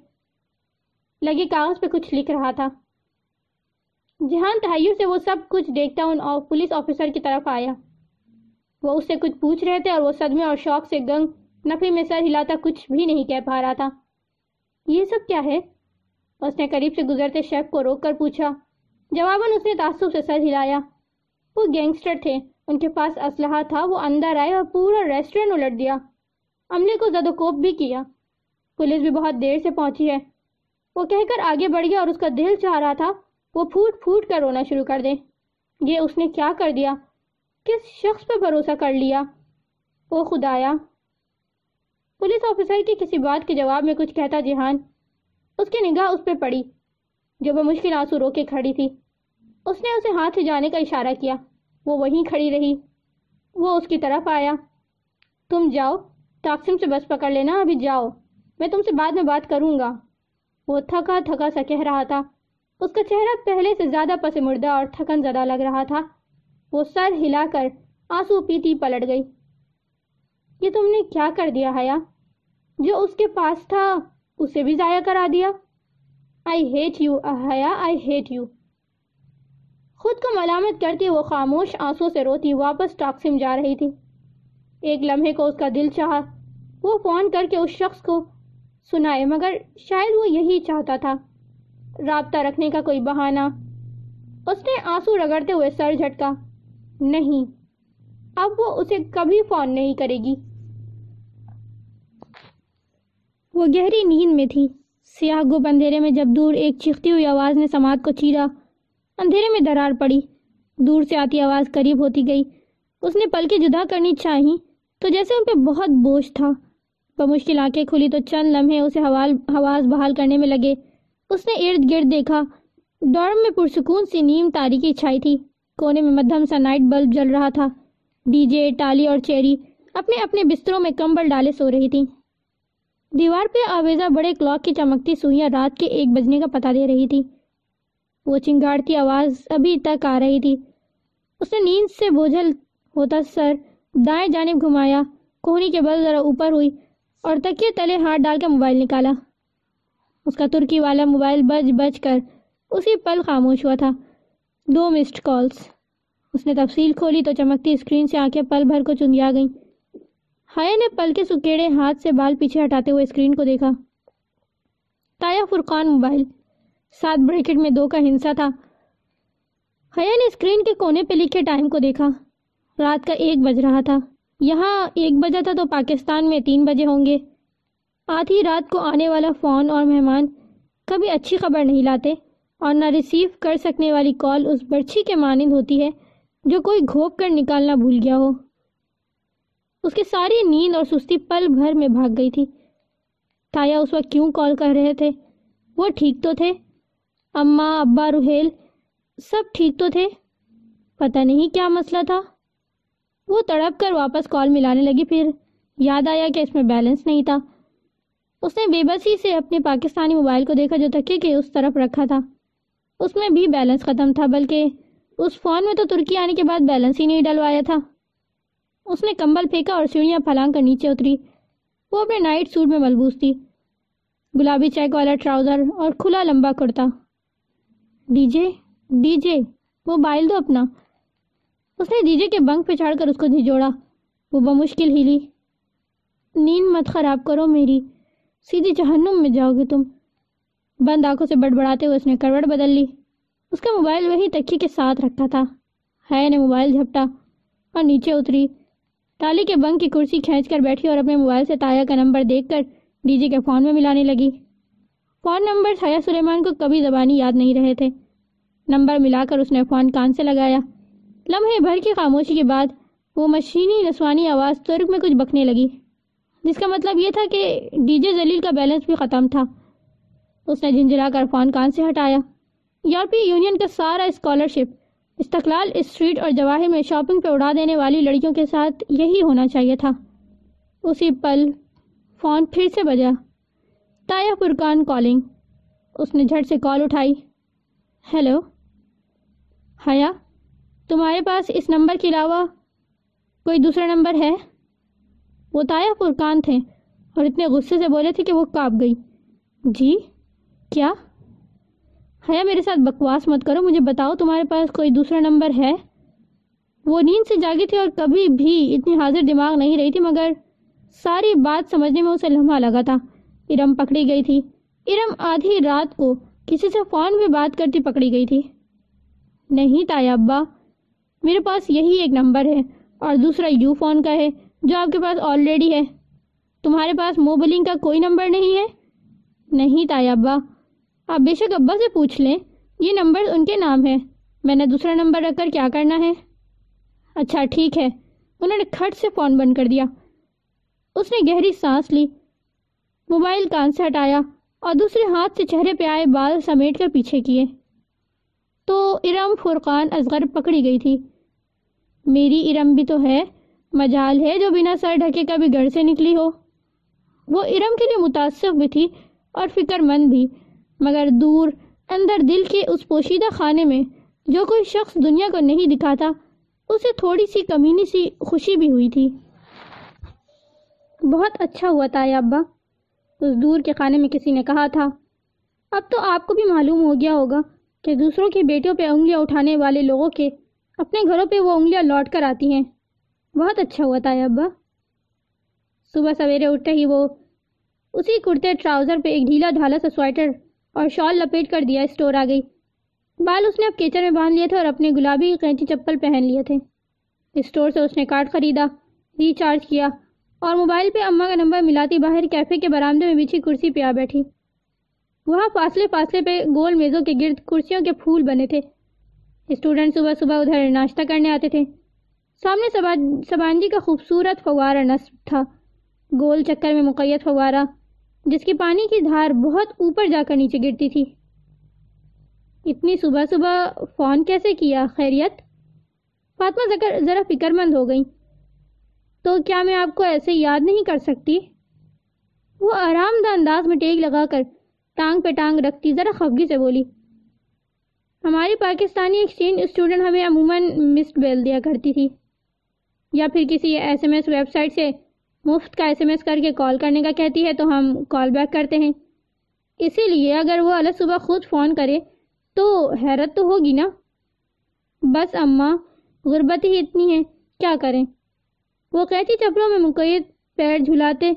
لگے کاغذ پہ کچھ لکھ رہا تھا۔ جہان تحیر سے وہ سب کچھ دیکھتا ان پولیس آفیسر کی طرف آیا۔ وہ اس سے کچھ پوچھ رہے تھے اور وہ صدمے اور شوق سے گنگ نفی میں سر ہلاتا کچھ بھی نہیں کہہ پا رہا تھا۔ یہ سب کیا ہے؟ اس نے قریب سے گزرتے شیف کو روک کر پوچھا۔ جواباً اس نے تعصب سے سر ہلایا۔ وہ گینگسٹر تھے۔ ان کے پاس اسلحہ تھا، وہ اندر آئے اور پورا ریسٹورنٹ الٹ دیا۔ عملے کو زد و کوپ بھی کیا۔ پولیس بھی بہت دیر سے پہنچی ہے۔ وہ کہہ کر آگے بڑھ گیا اور اس کا دل چاہ رہا تھا۔ وہ پھوٹ پھوٹ کر رونا شروع کر دے یہ اس نے کیا کر دیا؟ کس شخص پہ بھروسہ کر لیا؟ او خدایا۔ پولیس آفیسر کی کسی بات کے جواب میں کچھ کہتا جہان۔ اس کی نگاہ اس پہ پڑی، جو وہ مشکل آنسو رو کے کھڑی تھی۔ اس نے اسے ہاتھ سے جانے کا اشارہ کیا۔ وہ وہیں کھڑی رہی۔ وہ اس کی طرف آیا۔ تم جاؤ ٹاکسم سے بس پکڑ لینا، ابھی جاؤ۔ میں تم سے بعد میں بات کروں گا۔ وہ تھکا تھکا سا کہہ رہا تھا۔ اس کا چہرہ پہلے سے زیادہ پس مردہ اور تھکن زدہ لگ رہا تھا۔ وہ سر ہلا کر آنسو پیتی پلٹ گئی۔ یہ تم نے کیا کر دیا حیا؟ جو اس کے پاس تھا، اسے بھی ضائع کرا دیا۔ آئی ہیٹ یو حیا آئی ہیٹ یو خود کو ملامت کرتی وہ خاموش آنسو سے روتی واپس ٹاکسم جا رہی تھی۔ ایک لمحے کو اس کا دل چاہا۔ وہ فون کر کے اس شخص کو سنائے، مگر شاید وہ یہی چاہتا تھا۔ رابطہ رکھنے کا کوئی بہانہ۔ اس نے آنسو رگڑتے ہوئے سر جھٹکا۔ نہیں، اب وہ اسے کبھی فون نہیں کرے گی۔ وہ گہری نیند میں تھی۔ سیاہ گپ اندھیرے میں جب دور ایک چیختی ہوئی آواز نے سماعت کو چیرا، اندھیرے میں درار پڑی۔ دور سے آتی آواز قریب ہوتی گئی۔ اس نے پل کے جدا کرنی چاہی تو جیسے ان پہ بہت بوجھ تھا۔ بمشکل آنکھیں کھلی تو چند لمحے اسے حواز بحال کرنے میں لگے۔ اس نے ارد گرد دیکھا ڈورم میں پرسکون سی نیم تاریخی چھائی تھی۔ کونے میں مدھم سا نائٹ بلب جل رہا تھا۔ ڈی جے، ٹالی اور چیری اپنے اپنے بستروں میں کمبل ڈالے سو رہی تھی دیوار پہ آویزہ بڑے کلاک کی چمکتی سوئیاں رات کے ایک بجنے کا پتہ دے رہی تھی وہ چنگاڑتی آواز ابھی تک آ رہی تھی۔ اس نے نیند سے بوجھل ہوتا سر دائیں جانب گھمایا، کوہنی کے بل ذرا اوپر ہوئی اور تکیے تلے ہاتھ ڈال کے موبائل نکالا۔ اس کا ترکی والا موبائل بج بج کر اسی پل خاموش ہوا تھا۔ دو مسڈ کالز اس نے تفصیل کھولی تو چمکتی اسکرین سے آنکھیں پل بھر کو چندیا گئیں۔ ہائے نے پل کے سکیڑے ہاتھ سے بال پیچھے ہٹاتے ہوئے اسکرین کو دیکھا۔ تایا فرقان موبائل۔ سات بریکٹ میں دو کا ہنسا تھا۔ حیا نے اسکرین کے کونے پہ لکھے ٹائم کو دیکھا۔ رات کا ایک بج رہا تھا۔ یہاں ایک بجا تھا تو پاکستان میں تین بجے ہوں گے۔ آدھی رات کو آنے والا فون اور مہمان کبھی اچھی خبر نہیں لاتے اور نہ ریسیو کر سکنے والی کال اس برچھی کے مانند ہوتی ہے جو کوئی گھوپ کر نکالنا بھول گیا ہو۔ اس کی ساری نیند اور سستی پل بھر میں بھاگ گئی تھی۔ تایا اس وقت کیوں کال کر رہے تھے؟ وہ ٹھیک تو تھے؟ اماں، ابا، روہیل، سب ٹھیک تو تھے؟ پتہ نہیں کیا مسئلہ تھا۔ وہ تڑپ کر واپس کال ملانے لگی، پھر یاد آیا کہ اس میں بیلنس نہیں تھا۔ اس نے بے بسی سے اپنے پاکستانی موبائل کو دیکھا جو تکے کے اس طرف رکھا تھا۔ اس میں بھی بیلنس ختم تھا، بلکہ اس فون میں تو ترکی آنے کے بعد بیلنس ہی نہیں ڈلوایا تھا۔ اس نے کمبل پھینکا اور سیڑھیاں پھلانگ کر نیچے اتری۔ وہ اپنے نائٹ سوٹ میں ملبوس تھی۔ گلابی چیک والا ٹراؤزر اور کھلا لمبا کرتا۔ D J D J, mobile دو اپنا۔ اس نے ڈی جے کے بنک پہ چڑھ کر اس کو جھجوڑا۔ وہ بمشکل ہی نیند مت خراب کرو میری۔ سیدھی جہنم میں جاؤ گے تم۔ بند آنکھوں سے بڑبڑاتے ہوئے اس نے کروٹ بدل لی۔ اس کا موبائل وہی تکھی کے ساتھ رکھا تھا۔ ہے نے موبائل جھپٹا اور نیچے اتری۔ ٹالی کے بنک کی کرسی کھینچ کر بیٹھی اور اپنے موبائل سے تایا کا نمبر دیکھ کر ڈی جے کے فون میں ملانے لگی۔ فون نمبر تھایا سلیمان کو کبھی زبانی یاد نہیں رہے تھے۔ نمبر ملا کر اس نے فون کان سے لگایا۔ لمحے بھر کی خاموشی کے بعد وہ مشینی نسوانی آواز ترک میں کچھ بکنے لگی۔ جس کا مطلب یہ تھا کہ ڈی جے زلیل کا بیلنس بھی ختم تھا۔ اس نے جھنجھلا کر فون کان سے ہٹایا۔ یورپی یونین کا سارا اسکالرشپ، استقلال، اسٹریٹ اور جواہر میں شاپنگ پہ اڑا دینے والی لڑکیوں کے ساتھ یہی ہونا چاہیے تھا۔ اسی پل فون پھر سے بجا۔ تایا فرقان کالنگ۔ اس نے جھٹ سے کال اٹھائی۔ ہیلو۔ حیا، تمہارے پاس اس نمبر کے علاوہ کوئی دوسرا نمبر ہے؟ وہ تایا فرقان تھے اور اتنے غصے سے بولے تھے کہ وہ کاپ گئی۔ جی کیا؟ حیا، میرے ساتھ بکواس مت کرو، مجھے بتاؤ تمہارے پاس کوئی دوسرا نمبر ہے؟ وہ نیند سے جاگی تھی اور کبھی بھی اتنی حاضر دماغ نہیں رہی تھی، مگر ساری بات سمجھنے میں اسے لمحہ لگا تھا۔ ارم پکڑی گئی تھی۔ ارم آدھی رات کو کسی سے فون میں بات کرتی پکڑی گئی تھی۔ نہیں تایا ابا، میرے پاس یہی ایک نمبر ہے اور دوسرا یو فون کا ہے۔ جو آپ کے پاس آلریڈی ہے۔ تمہارے پاس موبلنگ کا کوئی نمبر نہیں ہے۔ نہیں تایا ابا۔ آپ بے شک ابا سے پوچھ لیں۔ یہ نمبر ان کے نام ہے میں نے دوسرا نمبر رکھ کر کیا کرنا ہے؟ اچھا ٹھیک ہے۔ انہوں نے کھٹ سے فون بند کر دیا۔ اس نے گہری سانس لی۔ موبائل کان سے ہٹایا اور دوسرے ہاتھ سے چہرے پہ آئے بال سمیٹ کر پیچھے کیے۔ تو ارم فرقان ازغر پکڑی گئی تھی۔ میری ارم بھی تو ہے۔ مجال ہے جو بنا سر ڈھکے کا بھی گھر سے نکلی ہو۔ وہ ارم کے لیے متاثر بھی تھی اور فکر مند بھی، مگر دور اندر دل کے اس پوشیدہ خانے میں جو کوئی شخص دنیا کو نہیں دکھاتا، اسے تھوڑی سی کمینی سی خوشی بھی ہوئی تھی۔ بہت اچھا ہوا تھا ابا۔ اس دور کے خانے میں کسی نے کہا تھا، اب تو آپ کو بھی معلوم ہو گیا ہوگا کہ دوسروں کی بیٹیوں پہ انگلیاں اٹھانے والے لوگوں کے اپنے گھروں پہ وہ انگلیاں لوٹ کر آتی ہیں۔ بہت اچھا ہوا تھا ابا۔ صبح سویرے اٹھتے ہی وہ اسی کرتے ٹراؤزر پہ ایک ڈھیلا ڈھالا سا سویٹر اور شال لپیٹ کر دیا اسٹور آ گئی بال اس نے اب کیچر میں باندھ لیے تھے اور اپنے گلابی قینچی چپل پہن لیے تھے۔ اسٹور سے اس نے کارڈ خریدا، ریچارج کیا اور موبائل پہ اماں کا نمبر ملاتی باہر کیفے کے برامدے میں بچھی کرسی پہ آ بیٹھی۔ وہاں فاصلے فاصلے پہ گول میزوں کے گرد کرسیوں کے پھول بنے تھے۔ اسٹوڈنٹ صبح صبح ادھر ناشتہ کرنے آتے تھے۔ سامنے سبانجی کا خوبصورت فوارہ نصب تھا۔ گول چکر میں مقیت فوارہ، جس کی پانی کی دھار بہت اوپر جا کر نیچے گرتی تھی۔ اتنی صبح صبح فون کیسے کیا؟ خیریت؟ فاطمہ ذرا فکر مند ہو گئی۔ تو کیا میں آپ کو ایسے یاد نہیں کر سکتی؟ وہ آرام دہ انداز میں ٹیک لگا کر ٹانگ پہ ٹانگ رکھتی ذرا خفگی سے بولی، ہماری پاکستانی ایکسچینج اسٹوڈنٹ ہمیں عموماً مسڈ بیل دیا کرتی تھی۔ یا پھر کسی S M S website سے مفت کا ایس ایم ایس کر کے کال کرنے کا کہتی ہے تو ہم کال بیک کرتے ہیں۔ اسی لیے اگر وہ الگ صبح خود فون کرے تو حیرت تو ہوگی نا۔ بس اماں غربت ہی اتنی ہے، کیا کریں؟ وہ کہتی چپلوں میں مقید پیر جھلاتے،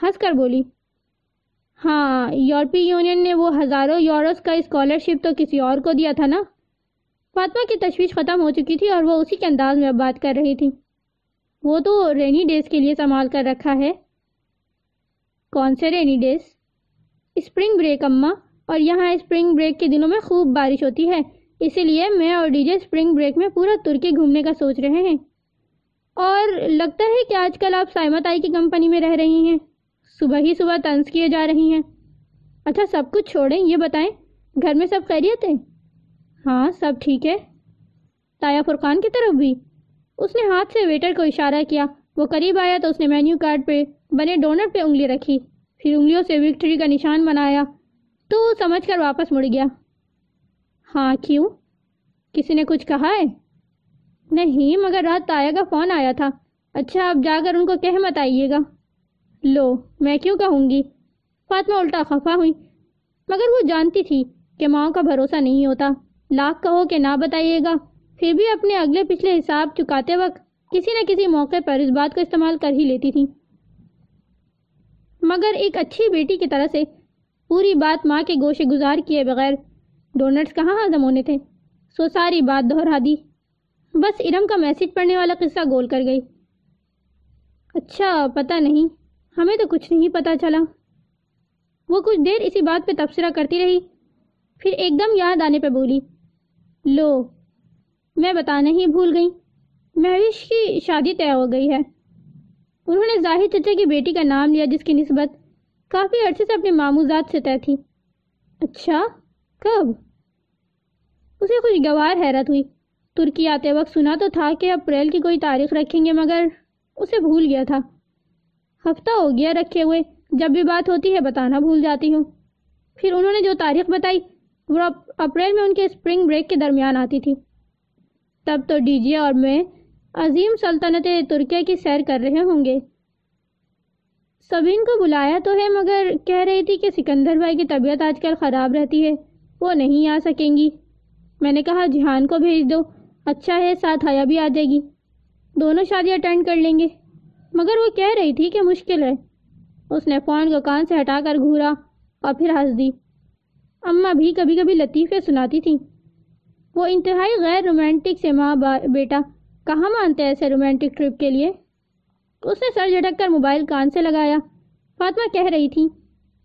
ہنس کر بولی ہاں یورپی یونین نے وہ ہزاروں یورس کا اسکالرشپ تو کسی اور کو دیا تھا نا۔ فاطمہ کی تشویش ختم ہو چکی تھی اور وہ اسی کے انداز میں اب بات کر رہی تھی۔ وہ تو رینی ڈیز کے لیے سنبھال کر رکھا ہے۔ کون سے رینی ڈیز اسپرنگ بریک اماں۔ اور یہاں اسپرنگ بریک کے دنوں میں خوب بارش ہوتی ہے۔ اسی لیے میں اور ڈی جے اسپرنگ بریک میں پورا ترکی گھومنے کا سوچ رہے ہیں۔ اور لگتا ہے کہ آج کل آپ سائمہ تائی کی کمپنی میں رہ رہی ہیں۔ صبح ہی صبح طنز کیے جا رہی ہیں۔ اچھا سب کچھ چھوڑیں، یہ بتائیں، گھر میں سب خیریت ہے؟ ہاں سب ٹھیک ہے۔ تایا فرقان کی طرف بھی۔ اس نے ہاتھ سے ویٹر کو اشارہ کیا۔ وہ قریب آیا تو اس نے مینیو کارڈ پہ بنے ڈونر پہ انگلی رکھی۔ پھر انگلیوں سے وکٹری کا نشان بنایا۔ تو وہ سمجھ کر واپس مڑ گیا۔ ہاں کیوں؟ کسی نے کچھ کہا ہے؟ نہیں، مگر رات تایا کا فون آیا تھا۔ اچھا اب جا کر ان کو کہہ مت آئیے گا۔ لو، میں کیوں کہوں گی؟ فاطمہ الٹا خفا ہوئی۔ مگر وہ جانتی تھی کہ ماؤں کا بھروسہ نہیں ہوتا۔ لاکھ کہو کہ نہ بتائیے گا۔ پھر بھی اپنے اگلے پچھلے حساب چکاتے وقت کسی نہ کسی موقع پر اس بات کو استعمال کر ہی لیتی تھی مگر ایک اچھی بیٹی کی طرح سے پوری بات ماں کے گوشے گزار کیے بغیر ڈونٹس کہاں ہضم ہونے تھے؟ سو ساری بات دہرا دی۔ بس ارم کا میسج پڑھنے والا قصہ گول کر گئی۔ اچھا پتہ نہیں۔ ہمیں تو کچھ نہیں پتا چلا۔ وہ کچھ دیر اسی بات پہ تبصرہ کرتی رہی، پھر ایک دم یاد آنے پہ بولی، لو میں بتانا ہی بھول گئی۔ محوش کی شادی طے ہو گئی ہے۔ انہوں نے ظاہر چچا کی بیٹی کا نام لیا جس کی نسبت کافی عرصے سے اپنے معموزات سے طے تھی۔ اچھا کب؟ اسے کچھ گوار حیرت ہوئی۔ ترکی آتے وقت سنا تو تھا کہ اپریل کی کوئی تاریخ رکھیں گے، مگر اسے بھول گیا تھا۔ ہفتہ ہو گیا رکھے ہوئے، جب بھی بات ہوتی ہے بتانا بھول جاتی ہوں۔ پھر انہوں نے جو تاریخ بتائی وہ اپریل میں ان کے اسپرنگ بریک کے درمیان آتی تھی۔ تب تو ڈی جے اور میں عظیم سلطنت ترکیہ کی سیر کر رہے ہوں گے۔ سبین کو بلایا تو ہے مگر کہہ رہی تھی کہ سکندر بھائی کی طبیعت آج کل خراب رہتی ہے، وہ نہیں آ سکیں گی۔ میں نے کہا، جہان کو بھیج دو اچھا ہے، ساتھ آیا بھی آ جائے گی۔ دونوں شادی اٹینڈ کر لیں گے۔ مگر وہ کہہ رہی تھی کہ مشکل ہے۔ اس نے فون کو کان سے ہٹا کر گھورا اور پھر ہنس دی۔ اماں بھی کبھی کبھی لطیفے سناتی تھی وہ انتہائی غیر رومانٹک سے ماں بیٹا، کہاں مانتے ایسے رومانٹک ٹرپ کے لیے؟ اس نے سر جھٹک کر موبائل کان سے لگایا۔ فاطمہ کہہ رہی تھی،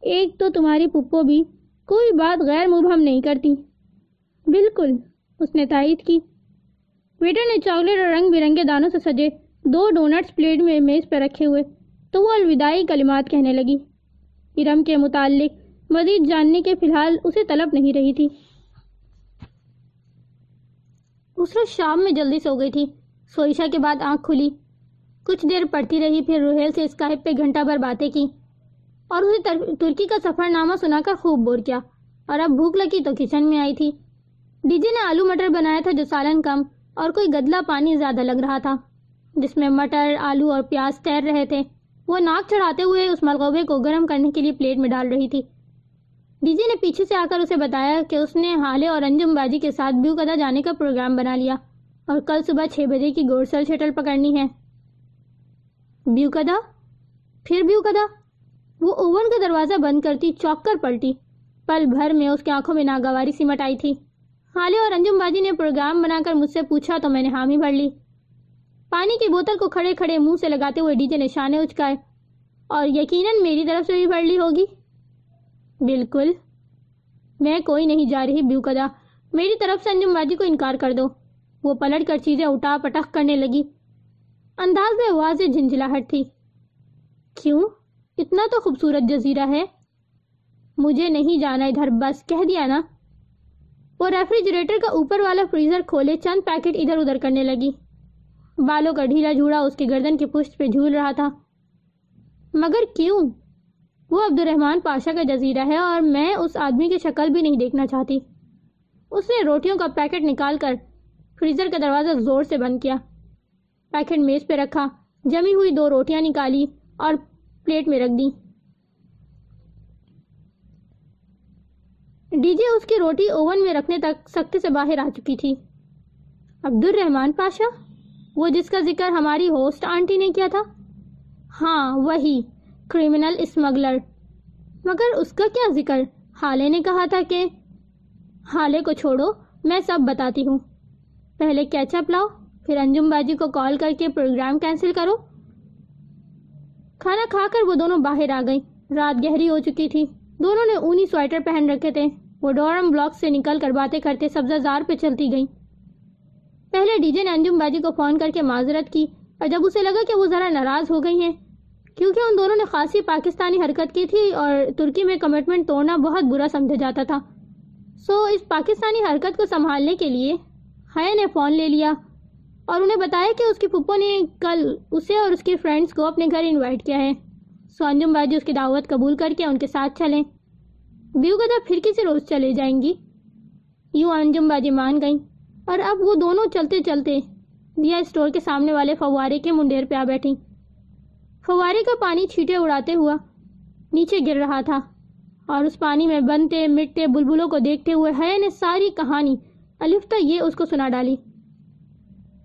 ایک تو تمہاری پپو بھی کوئی بات غیر مبہم نہیں کرتی۔ بالکل، اس نے تائید کی۔ ویٹر نے چاکلیٹ اور رنگ برنگے دانوں سے سجے دو ڈونٹس پلیٹ میں میز پہ رکھے ہوئے تو وہ الوداعی کلمات کہنے لگی۔ ارم کے متعلق مزید جاننے کے فی الحال اسے طلب نہیں رہی تھی۔ اس روز شام میں جلدی سو گئی تھی۔ سوئشا کے بعد آنکھ کھلی۔ کچھ دیر پڑھتی رہی، پھر روہیل سے اسکائپ پہ گھنٹہ بھر باتیں کی۔ اور اسے ترکی کا سفر نامہ سنا کر خوب بور کیا۔ اور اب بھوک لگی تو کچن میں آئی تھی۔ ڈی جے نے آلو مٹر بنایا تھا جو سالن کم اور کوئی گدلا پانی زیادہ لگ رہا تھا، جس میں مٹر، آلو اور پیاز تیر رہے تھے۔ وہ ناک چڑھاتے ہوئے اس ملغوبے کو گرم کرنے کے لیے پلیٹ میں ڈال رہی تھی۔ ڈی جی نے پیچھے سے آ کر اسے بتایا کہ اس نے حالے اور انجم بازی کے ساتھ بیو کدا جانے کا پروگرام بنا لیا اور کل صبح چھ بجے کی گورسل شٹل پکڑنی ہے۔ بیو کدا پھر بیو کدا وہ اوون کا دروازہ بند کرتی چوک کر پلٹی۔ پل بھر میں اس کی آنکھوں میں ناگواری سمٹ آئی تھی۔ حالے اور انجم بازی نے پروگرام بنا کر مجھ سے پوچھا تو میں نے ہاں حامی بھر لی۔ پانی کی بوتل کو کھڑے کھڑے منہ سے لگاتے ہوئے ڈی جے نشانے اچکائے۔ اور یقیناً میری طرف سے بھی بھر لی ہوگی۔ بالکل۔ میں کوئی نہیں، جا رہی بیو کدا میری طرف سے انجم بازی کو انکار کر دو۔ وہ پلٹ کر چیزیں اٹھا پٹخ کرنے لگی۔ انداز میں واضح جھنجھلاہٹ تھی۔ کیوں؟ اتنا تو خوبصورت جزیرہ ہے۔ مجھے نہیں جانا ادھر، بس کہہ دیا نا۔ وہ ریفریجریٹر کا اوپر والا فریزر کھولے چند پیکٹ ادھر ادھر کرنے لگی۔ بالوں کا ڈھیلا جھوڑا اس کی گردن کی پشت پہ جھول رہا تھا۔ مگر کیوں؟ وہ عبد الرحمن پاشا کا جزیرہ ہے اور میں اس آدمی کی شکل بھی نہیں دیکھنا چاہتی۔ اس نے روٹیوں کا پیکٹ نکال کر فریزر کا دروازہ زور سے بند کیا۔ پیکٹ میز پہ رکھا، جمی ہوئی دو روٹیاں نکالی اور پلیٹ میں رکھ دی۔ ڈی جے اس کی روٹی اوون میں رکھنے تک سختی سے باہر آ چکی تھی۔ عبد الرحمان پاشا، وہ جس کا ذکر ہماری ہوسٹ آنٹی نے کیا تھا؟ ہاں وہی۔ کرمنل اسمگلر مگر اس کا کیا ذکر؟ حالے نے کہا تھا کہ، حالے کو چھوڑو، میں سب بتاتی ہوں۔ پہلے کیچپ لاؤ، پھر انجم باجی کو کال کر کے پروگرام کینسل کرو۔ کھانا کھا کر وہ دونوں باہر آ گئی رات گہری ہو چکی تھی۔ دونوں نے اونی سویٹر پہن رکھے تھے۔ وہ ڈورم بلاک سے نکل کر باتیں کرتے سبزہ زار پہ چلتی گئی پہلے ڈی جے نے انجم باجی کو فون کر کے معذرت کی اور جب اسے لگا کہ وہ ذرا ناراض ہو گئی ہیں کیونکہ ان دونوں نے خاصی پاکستانی حرکت کی تھی اور ترکی میں کمٹمنٹ توڑنا بہت برا سمجھا جاتا تھا۔ سو اس پاکستانی حرکت کو سنبھالنے کے لیے حیا نے فون لے لیا اور انہیں بتایا کہ اس کی پھپھو نے کل اسے اور اس کے فرینڈز کو اپنے گھر انوائٹ کیا ہے۔ سو انجم باجی اس کی دعوت قبول کر کے ان کے ساتھ چلیں۔ بیو گدا پھر کسی روز چلے جائیں گی۔ یوں انجم باجی مان گئیں اور اب وہ دونوں چلتے چلتے دیا اسٹور کے سامنے والے فوارے کے منڈیر پہ آ بیٹھی فوارے کا پانی چھیٹے اڑاتے ہوا نیچے گر رہا تھا اور اس پانی میں بنتے مٹتے بلبلوں کو دیکھتے ہوئے حیا نے ساری کہانی الفتہ یہ اس کو سنا ڈالی۔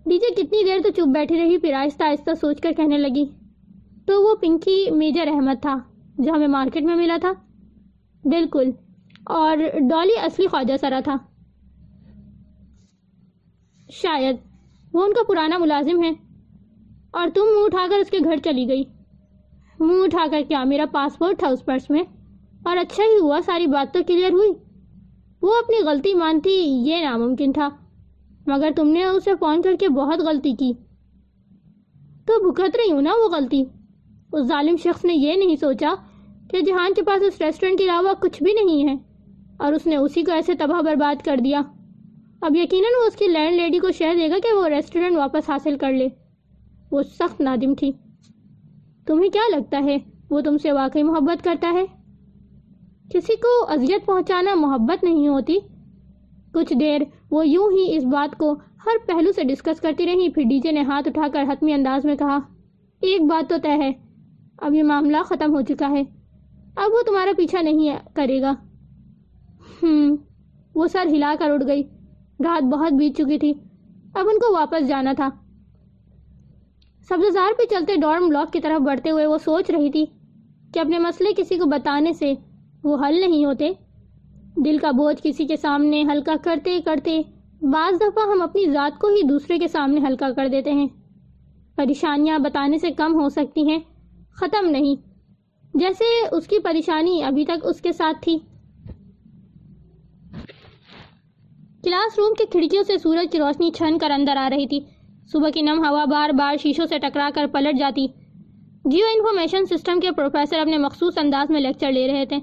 ڈیجے کتنی دیر تو چپ بیٹھی رہی، پھر آہستہ آہستہ سوچ کر کہنے لگی۔ تو وہ پنکی میجر احمد تھا جو ہمیں مارکیٹ میں ملا تھا۔ بالکل، اور ڈالی اصلی خواجہ سرا تھا۔ شاید وہ ان کا پرانا ملازم ہے، اور تم منہ اٹھا کر اس کے گھر چلی گئی۔ منہ اٹھا کر کیا میرا پاسپورٹ تھا اس پرس میں۔ اور اچھا ہی ہوا، ساری بات تو کلیئر ہوئی۔ وہ اپنی غلطی مانتی یہ ناممکن تھا، مگر تم نے اسے فون کر کے بہت غلطی کی۔ تو بھکت رہی ہوں نا وہ غلطی؟ اس ظالم شخص نے یہ نہیں سوچا کہ جہان کے پاس اس ریسٹورنٹ کے علاوہ کچھ بھی نہیں ہے۔ اور اس نے اسی کو ایسے تباہ برباد کر دیا۔ اب یقیناً وہ اس کی لینڈ لیڈی کو شہر دے گا کہ وہ ریسٹورنٹ واپس حاصل کر لے۔ وہ سخت نادم تھی۔ تمہیں کیا لگتا ہے؟ وہ تم سے واقعی محبت کرتا ہے؟ کسی کو اذیت پہنچانا محبت نہیں ہوتی۔ کچھ دیر وہ یوں ہی اس بات کو ہر پہلو سے ڈسکس کرتی رہی، پھر ڈی جے نے ہاتھ اٹھا کر حتمی انداز میں کہا، ایک بات تو طے ہے، اب یہ معاملہ ختم ہو چکا ہے۔ اب وہ تمہارا پیچھا نہیں کرے گا۔ ہم وہ سر ہلا کر اڑ گئی۔ رات بہت بیت چکی تھی۔ اب ان کو واپس جانا تھا۔ سبزار پہ چلتے ڈورم بلاک کی طرف بڑھتے ہوئے وہ سوچ رہی تھی کہ اپنے مسئلے کسی کو بتانے سے وہ حل نہیں ہوتے۔ دل کا بوجھ کسی کے سامنے ہلکا کرتے کرتے بعض دفعہ ہم اپنی ذات کو ہی دوسرے کے سامنے ہلکا کر دیتے ہیں۔ پریشانیاں بتانے سے کم ہو سکتی ہیں، ختم نہیں۔ جیسے اس کی پریشانی ابھی تک اس کے ساتھ تھی۔ کلاس روم کی کھڑکیوں سے سورج کی روشنی چھن کر اندر آ رہی تھی۔ صبح کی نم ہوا بار بار شیشوں سے ٹکرا کر پلٹ جاتی۔ جیو انفارمیشن سسٹم کے پروفیسر اپنے مخصوص انداز میں لیکچر لے رہے تھے۔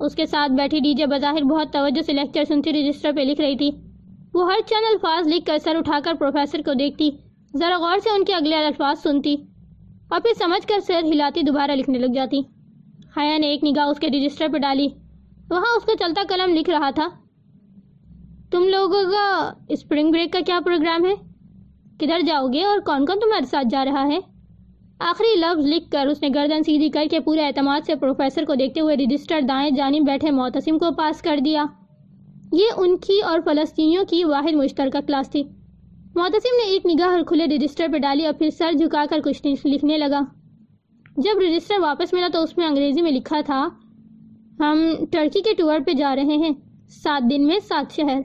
اس کے ساتھ بیٹھی ڈی جے بظاہر بہت توجہ سے لیکچر سنتی رجسٹر پہ لکھ رہی تھی۔ وہ ہر چند الفاظ لکھ کر سر اٹھا کر پروفیسر کو دیکھتی، ذرا غور سے ان کے اگلے الفاظ سنتی اور پھر سمجھ کر سر ہلاتی دوبارہ لکھنے لگ جاتی۔ حیا نے ایک نگاہ اس کے رجسٹر پہ ڈالی۔ وہاں اس کا چلتا قلم لکھ رہا تھا۔ تم لوگوں کا اسپرنگ بریک کا کیا پروگرام ہے؟ کدھر جاؤ گے اور کون کون تمہارے ساتھ جا رہا ہے؟ آخری لفظ لکھ کر اس نے گردن سیدھی کر کے پورے اعتماد سے پروفیسر کو دیکھتے ہوئے رجسٹر دائیں جانب بیٹھے معتصم کو پاس کر دیا۔ یہ ان کی اور فلسطینیوں کی واحد مشترکہ کلاس تھی۔ معتصم نے ایک نگاہ کھلے رجسٹر پہ ڈالی اور پھر سر جھکا کر کچھ لکھنے لگا۔ جب رجسٹر واپس ملا تو اس میں انگریزی میں لکھا تھا، ہم ٹرکی کے ٹور پہ جا رہے ہیں، سات دن میں سات شہر۔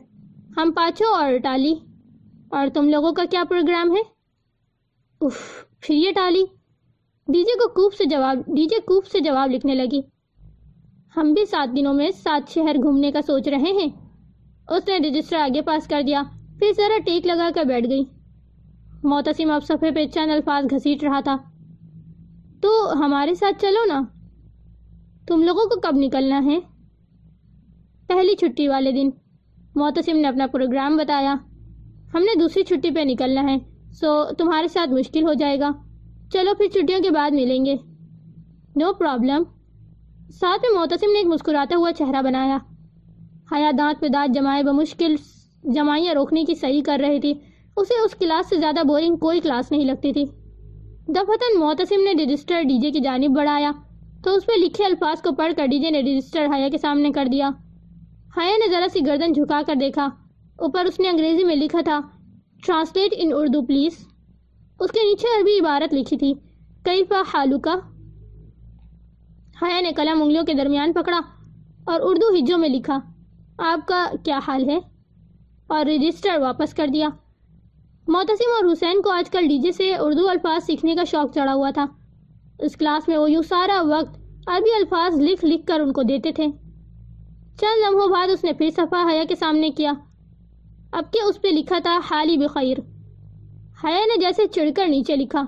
ہم پاچو اور ٹالی اور تم لوگوں کا کیا پروگرام ہے؟ اف پھر یہ ٹالی۔ ڈی جے کو کوپ سے جواب، ڈی جے کوپ سے جواب لکھنے لگی۔ ہم بھی سات دنوں میں سات شہر گھومنے کا سوچ رہے ہیں۔ اس نے رجسٹر آگے پاس کر دیا۔ پھر ذرا ٹیک لگا کر بیٹھ گئی۔ موتسم اب صفحے پہ چند الفاظ گھسیٹ رہا تھا۔ تو ہمارے ساتھ چلو نا۔ تم لوگوں کو کب نکلنا ہے؟ پہلی چھٹی والے دن۔ موتسم نے اپنا پروگرام بتایا۔ ہم نے دوسری چھٹی پہ نکلنا ہے سو تمہارے ساتھ مشکل ہو جائے گا۔ چلو پھر چھٹیوں کے بعد ملیں گے۔ نو پرابلم ساتھ میں محتسم نے ایک مسکراتا ہوا چہرہ بنایا۔ حیا دانت پہ دانت جمائے بمشکل جمائیاں روکنے کی صحیح کر رہی تھی۔ اسے اس کلاس سے زیادہ بورنگ کوئی کلاس نہیں لگتی تھی۔ دفتن محتسم نے رجسٹر ڈی جے کی جانب بڑھایا۔ تو اس پہ لکھے الفاظ کو پڑھ کر ڈی جے نے رجسٹر حیا کے سامنے کر دیا۔ حیا نے ذرا سی گردن جھکا کر دیکھا۔ اوپر اس نے انگریزی میں لکھا تھا ٹرانسلیٹ ان اردو پلیز اس کے نیچے عربی عبارت لکھی تھی کئی فا حالو کا حیا نے قلم انگلیوں کے درمیان پکڑا اور اردو ہجوں میں لکھا، آپ کا کیا حال ہے؟ اور رجسٹر واپس کر دیا۔ محتسم اور حسین کو آج کل ڈی جے سے اردو الفاظ سیکھنے کا شوق چڑھا ہوا تھا۔ اس کلاس میں وہ یوں سارا وقت عربی الفاظ لکھ لکھ کر ان کو دیتے تھے۔ چند لمحوں بعد اس نے پھر صفحہ حیا کے سامنے کیا۔ اب کے اس پہ لکھا تھا حالی بخیر؟ حیا نے جیسے چڑھ کر نیچے لکھا،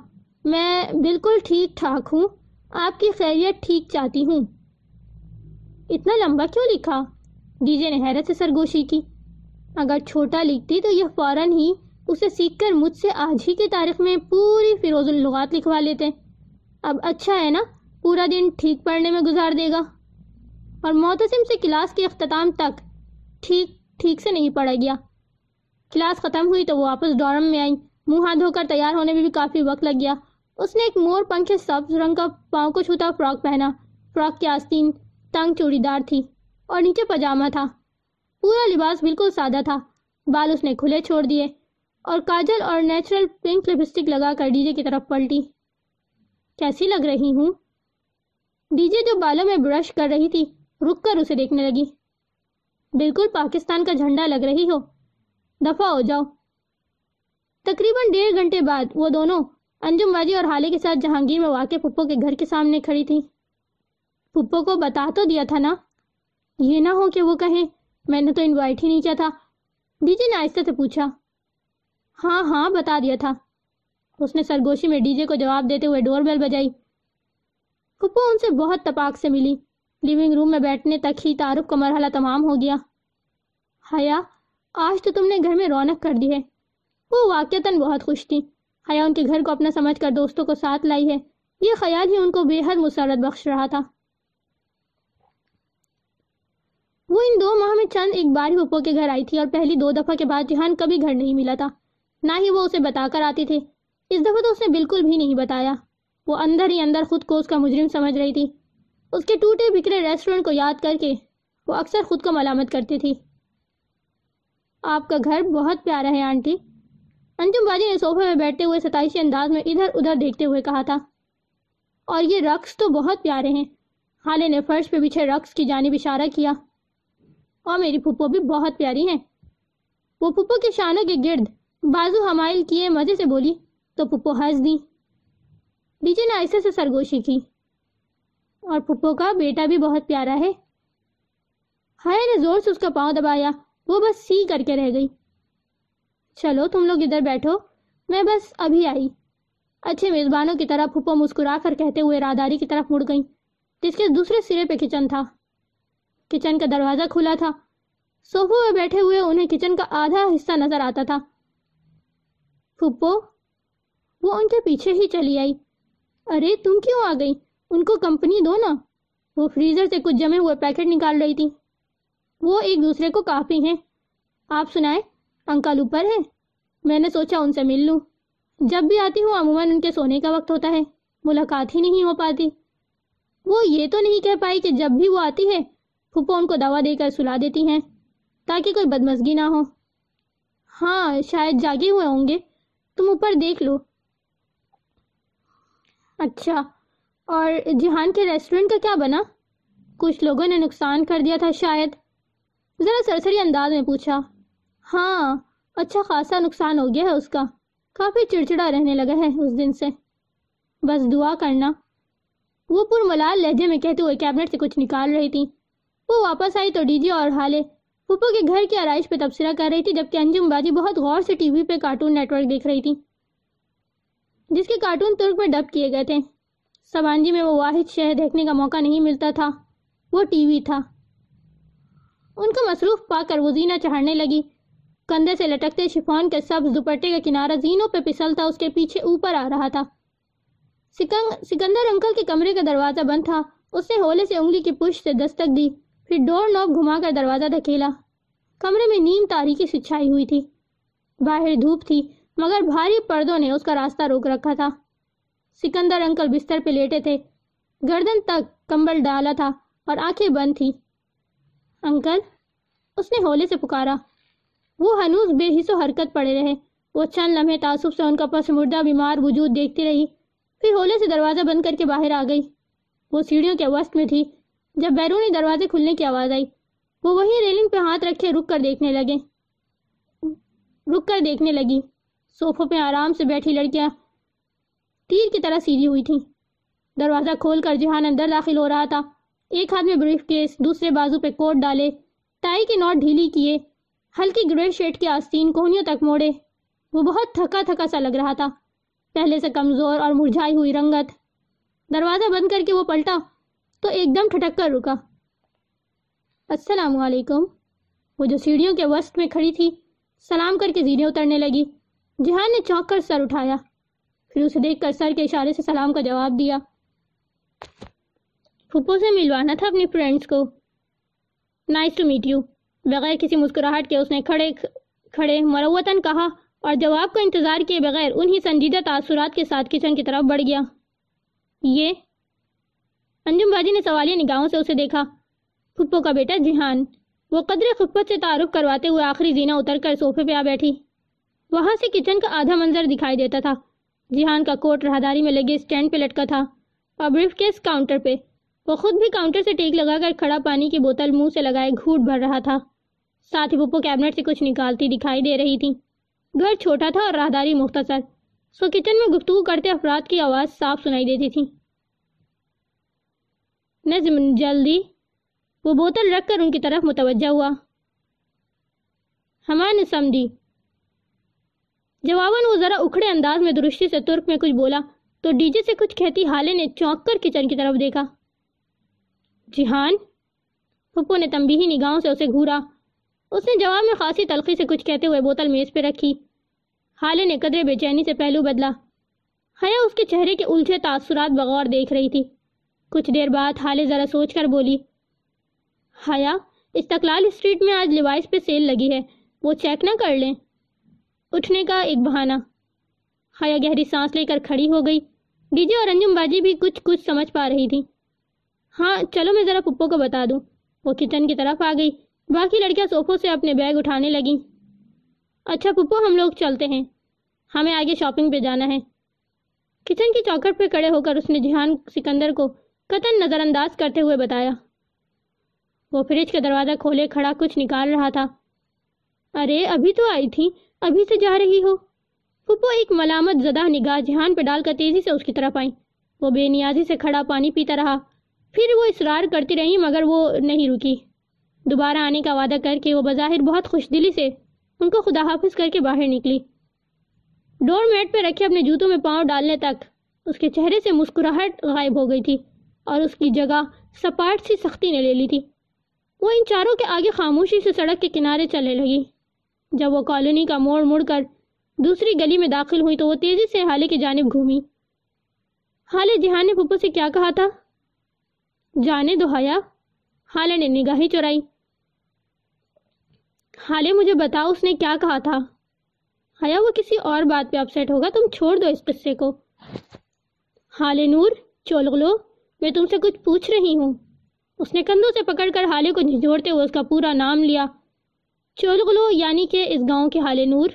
میں بالکل ٹھیک ٹھاک ہوں، آپ کی خیریت ٹھیک چاہتی ہوں۔ اتنا لمبا کیوں لکھا؟ ڈی جے نے حیرت سے سرگوشی کی۔ اگر چھوٹا لکھتی تو یہ فوراً ہی اسے سیکھ کر مجھ سے آج ہی کی تاریخ میں پوری فیروز اللغات لکھوا لیتے۔ اب اچھا ہے نا، پورا دن ٹھیک پڑھنے میں گزار دے گا۔ اور محتسم سے کلاس کے اختتام تک ٹھیک ٹھیک سے نہیں پڑھا گیا۔ کلاس ختم ہوئی تو وہ واپس ڈورم میں آئی منہ ہاتھ دھو کر تیار ہونے میں بھی کافی وقت لگ گیا۔ اس نے ایک مور پنکھے سبز رنگ کا پاؤں کو چھوتا فراک پہنا۔ فراک کی آستین تنگ چوڑی دار تھی اور نیچے پجامہ تھا۔ پورا لباس بالکل سادہ تھا۔ بال اس نے کھلے چھوڑ دیے اور کاجل اور نیچرل پنک لپسٹک لگا کر ڈی جے کی طرف پلٹی۔ کیسی لگ رہی ہوں؟ ڈی جے جو بالوں میں برش کر رہی تھی، رک کر اسے دیکھنے لگی۔ بالکل پاکستان کا جھنڈا لگ رہی ہو۔ دفع ہو جاؤ۔ تقریباً ڈیڑھ گھنٹے بعد وہ دونوں انجم باجی اور حالے کے ساتھ جہانگیر میں واقع پپو کے گھر کے سامنے کھڑی تھی پپو کو بتا تو دیا تھا نا۔ یہ نہ ہو کہ وہ کہیں میں نے تو انوائٹ ہی نہیں کیا تھا۔ ڈی جے نے آہستہ سے پوچھا۔ ہاں ہاں بتا دیا تھا۔ اس نے سرگوشی میں ڈی جے کو جواب دیتے ہوئے ڈور بیل بجائی۔ پپو ان سے بہت تپاک سے ملی۔ لیونگ روم میں بیٹھنے تک ہی تعارف کا مرحلہ تمام ہو گیا۔ حیا آج تو تم نے گھر میں رونق کر دی ہے۔ وہ واقعتاً بہت خوش تھی حیا ان کے گھر کو اپنا سمجھ کر دوستوں کو ساتھ لائی ہے۔ یہ خیال ہی ان کو بے حد مسرت بخش رہا تھا۔ وہ ان دو ماہ میں چند ایک بار ہی پپو کے گھر آئی تھی اور پہلی دو دفعہ کے بعد جہان کبھی گھر نہیں ملا تھا۔ نہ ہی وہ اسے بتا کر آتی تھے اس دفعہ تو اس نے بالکل بھی نہیں بتایا۔ وہ اندر ہی اندر خود کو اس کا مجرم سمجھ رہی تھی۔ اس کے ٹوٹے بکھرے ریسٹورنٹ کو یاد کر کے وہ اکثر خود کو ملامت کرتی تھی۔ آپ کا گھر بہت پیارا ہے، آنٹی۔ انجم باجی نے صوفے میں بیٹھتے ہوئے ستائشی انداز میں ادھر ادھر دیکھتے ہوئے کہا تھا، اور یہ رقص تو بہت پیارے ہیں۔ حالے نے فرش پہ بچھے رقص کی جانب اشارہ کیا۔ اور میری پھپھو بھی بہت پیاری ہیں۔ وہ پھپھو کے شانوں کے گرد بازو حمائل کیے مزے سے بولی، تو پھپھو ہنس دی۔ ڈیجے نے ایسے سے سرگوشی کی۔ اور پھپھو کا بیٹا بھی بہت پیارا ہے۔ ہائے نے زور سے اس کا پاؤں دبایا۔ وہ بس سی کر کے رہ گئی۔ چلو تم لوگ ادھر بیٹھو، میں بس ابھی آئی۔ اچھے میزبانوں کی طرح پھپھو مسکرا کر کہتے ہوئے راداری کی طرف مڑ گئی جس کے دوسرے سرے پہ کچن تھا۔ کچن کا دروازہ کھلا تھا۔ صوفوں میں بیٹھے ہوئے انہیں کچن کا آدھا حصہ نظر آتا تھا۔ پھپھو وہ ان کے پیچھے ہی چلی آئی۔ ارے، تم کیوں آ گئی ان کو کمپنی دو نا۔ وہ فریزر سے کچھ جمے ہوئے پیکٹ نکال رہی تھی وہ ایک دوسرے کو کافی ہیں۔ آپ سنائیں، انکل اوپر ہے۔ میں نے سوچا ان سے مل لوں۔ جب بھی آتی ہوں، عموماً ان کے سونے کا وقت ہوتا ہے۔ ملاقات ہی نہیں ہو پاتی۔ وہ یہ تو نہیں کہہ پائی کہ جب بھی وہ آتی ہے پھپھو ان کو دوا دے کر سلا دیتی ہیں تاکہ کوئی بدمزگی نہ ہو۔ ہاں شاید جاگے ہوئے ہوں گے۔ تم اوپر دیکھ لو۔ اچھا اور جہان کے ریسٹورنٹ کا کیا بنا؟ کچھ لوگوں نے نقصان کر دیا تھا شاید۔ ذرا سرسری انداز میں پوچھا۔ ہاں اچھا خاصا نقصان ہو گیا ہے اس کا۔ کافی چڑچڑا رہنے لگا ہے اس دن سے۔ بس دعا کرنا۔ وہ پر ملال لہجے میں کہتے ہوئے کیبنٹ سے کچھ نکال رہی تھی۔ وہ واپس آئی تو ڈی جی اور حالے۔ پھپھو کے گھر کی آرائش پہ تبصرہ کر رہی تھی، جبکہ انجم باجی بہت غور سے ٹی وی پہ کارٹون نیٹ ورک دیکھ رہی تھی، جس کے کارٹون ترک میں ڈب کیے گئے تھے۔ سبانجی میں وہ واحد شہر دیکھنے کا موقع نہیں ملتا تھا۔ وہ ٹی وی تھا۔ ان کو مصروف پا کر وہ زینہ چڑھنے لگی۔ کندھے سے لٹکتے شفون کے سبز دوپٹے کا کنارہ زینوں پہ پسلتا اس کے پیچھے اوپر آ رہا تھا۔ سکندر انکل کے کمرے کا دروازہ بند تھا۔ اس نے ہولے سے انگلی کی پشت سے دستک دی۔ پھر ڈور نوب گھما کر دروازہ دھکیلا۔ کمرے میں نیم تاریخی سے چھائی ہوئی تھی۔ باہر دھوپ تھی، مگر بھاری پردوں نے اس کا راستہ روک رکھا تھا۔ سکندر انکل بستر پہ لیٹے تھے۔ گردن تک کمبل ڈالا تھا اور آنکھیں بند تھی انکل، اس نے ہولے سے پکارا۔ وہ ہنوز بے حص و حرکت پڑے رہے۔ وہ چند لمحے تعصب سے ان کا پس مردہ بیمار وجود دیکھتی رہی۔ پھر ہولے سے دروازہ بند کر کے باہر آ گئی۔ وہ سیڑھیوں کے وسط میں تھی۔ جب بیرونی دروازے کھلنے کی آواز آئی، وہ وہی ریلنگ پہ ہاتھ رکھے رک کر دیکھنے لگے۔ رک کر دیکھنے لگی۔ صوفوں پہ آرام سے بیٹھی لڑکیاں تیر کی طرح سیدھی ہوئی تھیں۔ دروازہ کھول کر جہان اندر داخل ہو رہا تھا۔ ایک ہاتھ میں بریف کیس دوسرے بازو پہ کوٹ ڈالے ٹائی کے نوٹ ڈھیلی کیے، ہلکی گرے شیٹ کے آستین کوہنیوں تک موڑے۔ وہ بہت تھکا تھکا سا لگ رہا تھا۔ پہلے سے کمزور اور مرجھائی ہوئی رنگت۔ دروازہ بند کر کے وہ پلٹا تو ایک دم ٹھٹک کر رکا۔ السلام علیکم۔ وہ جو سیڑھیوں کے وسط میں کھڑی تھی، سلام کر کے زیریں اترنے لگی۔ جہان نے چونک کر سر اٹھایا۔ پھر اسے دیکھ کر سر کے اشارے سے سلام کا جواب دیا۔ پھپھو سے ملوانا تھا اپنی فرینڈز کو۔ نائس ٹو میٹ یو بغیر کسی مسکراہٹ کے اس نے کھڑے کھڑے مروتاً کہا اور جواب کا انتظار کیے بغیر انہی سنجیدہ تاثرات کے ساتھ کچن کی طرف بڑھ گیا۔ یہ۔ انجم باجی نے سوالیہ نگاہوں سے اسے دیکھا۔ پھپھو کا بیٹا جہان وہ قدر خفت سے تعارف کرواتے ہوئے آخری زینہ اتر کر صوفے پہ آ بیٹھی۔ وہاں سے کچن کا آدھا منظر دکھائی دیتا تھا۔ جہان کا کوٹ راہداری میں لگے سٹینڈ پہ لٹکا تھا اور بریف کیس کاؤنٹر پہ۔ وہ خود بھی کاؤنٹر سے ٹیک لگا کر کھڑا پانی کی بوتل منہ سے لگائے گھوٹ بھر رہا تھا۔ ساتھ ہی پپو کیبنٹ سے کچھ نکالتی دکھائی دے رہی تھی گھر چھوٹا تھا اور راہداری مختصر۔ سو کچن میں گفتگو کرتے افراد کی آواز صاف سنائی دیتی تھی۔ نظم، جلدی۔ وہ بوتل رکھ کر ان کی طرف متوجہ ہوا۔ ہمارے سمجھی جواباً وہ ذرا اکھڑے انداز میں درستی سے ترک میں کچھ بولا تو ڈی جے سے کچھ کہتی حالے نے چونک کر کچن کی طرف دیکھا۔ جہان؟ پھپو نے تمبی نگاہوں سے اسے گھورا۔ اس نے جواب میں خاصی تلخی سے کچھ کہتے ہوئے بوتل میز پہ رکھی۔ حالے نے قدرے بے چینی سے پہلو بدلا۔ حیا اس کے چہرے کے الجھے تاثرات بغور دیکھ رہی تھی۔ کچھ دیر بعد حالے ذرا سوچ کر بولی، حیا، استقلال اسٹریٹ میں آج لیوائس پہ سیل لگی ہے، وہ چیک نہ کر لیں۔ اٹھنے کا ایک بہانہ۔ حیا گہری سانس لے کر کھڑی ہو گئی۔ ڈی جے اور انجم باجی بھی کچھ کچھ سمجھ پا رہی تھی ہاں چلو میں ذرا پپو کو بتا دوں۔ وہ کچن کی طرف آ گئی۔ باقی لڑکیاں صوفوں سے اپنے بیگ اٹھانے لگیں۔ اچھا پپو، ہم لوگ چلتے ہیں۔ ہمیں آگے شاپنگ پہ جانا ہے۔ کچن کی چوکٹ پہ کڑے ہو کر اس نے جہان سکندر کو قطن نظر انداز کرتے ہوئے بتایا۔ وہ فریج کا دروازہ کھولے کھڑا کچھ نکال رہا تھا۔ ارے، ابھی تو آئی تھی۔ ابھی سے جا رہی ہو۔ پپو، ایک ملامت زدہ نگاہ جہان پہ ڈال کر تیزی سے اس کی طرف آئی وہ بے نیازی سے کھڑا پانی پیتا رہا۔ پھر وہ اصرار کرتی رہی مگر وہ نہیں رکی۔ دوبارہ آنے کا وعدہ کر کے وہ بظاہر بہت خوش دلی سے ان کو خدا حافظ کر کے باہر نکلی۔ ڈور میٹ پہ رکھے اپنے جوتوں میں پاؤں ڈالنے تک اس کے چہرے سے مسکراہٹ غائب ہو گئی تھی اور اس کی جگہ سپاٹ سی سختی نے لے لی تھی۔ وہ ان چاروں کے آگے خاموشی سے سڑک کے کنارے چلنے لگی۔ جب وہ کالونی کا موڑ مڑ کر دوسری گلی میں داخل ہوئی تو وہ تیزی سے حالے کی جانب گھومی۔ حالے جہان نے پپو سے کیا کہا تھا؟ جانے دو حیا۔ حالے نے نگاہی چورائی حالے مجھے بتاؤ اس نے کیا کہا تھا۔ حیا، وہ کسی اور بات پہ اپسیٹ ہوگا، تم چھوڑ دو اس قصے کو۔ حالے نور چولغلو میں تم سے کچھ پوچھ رہی ہوں۔ اس نے کندھوں سے پکڑ کر حالے کو جھجوڑتے ہوئے اس کا پورا نام لیا۔ چولغلو یعنی کہ اس گاؤں کے حال نور۔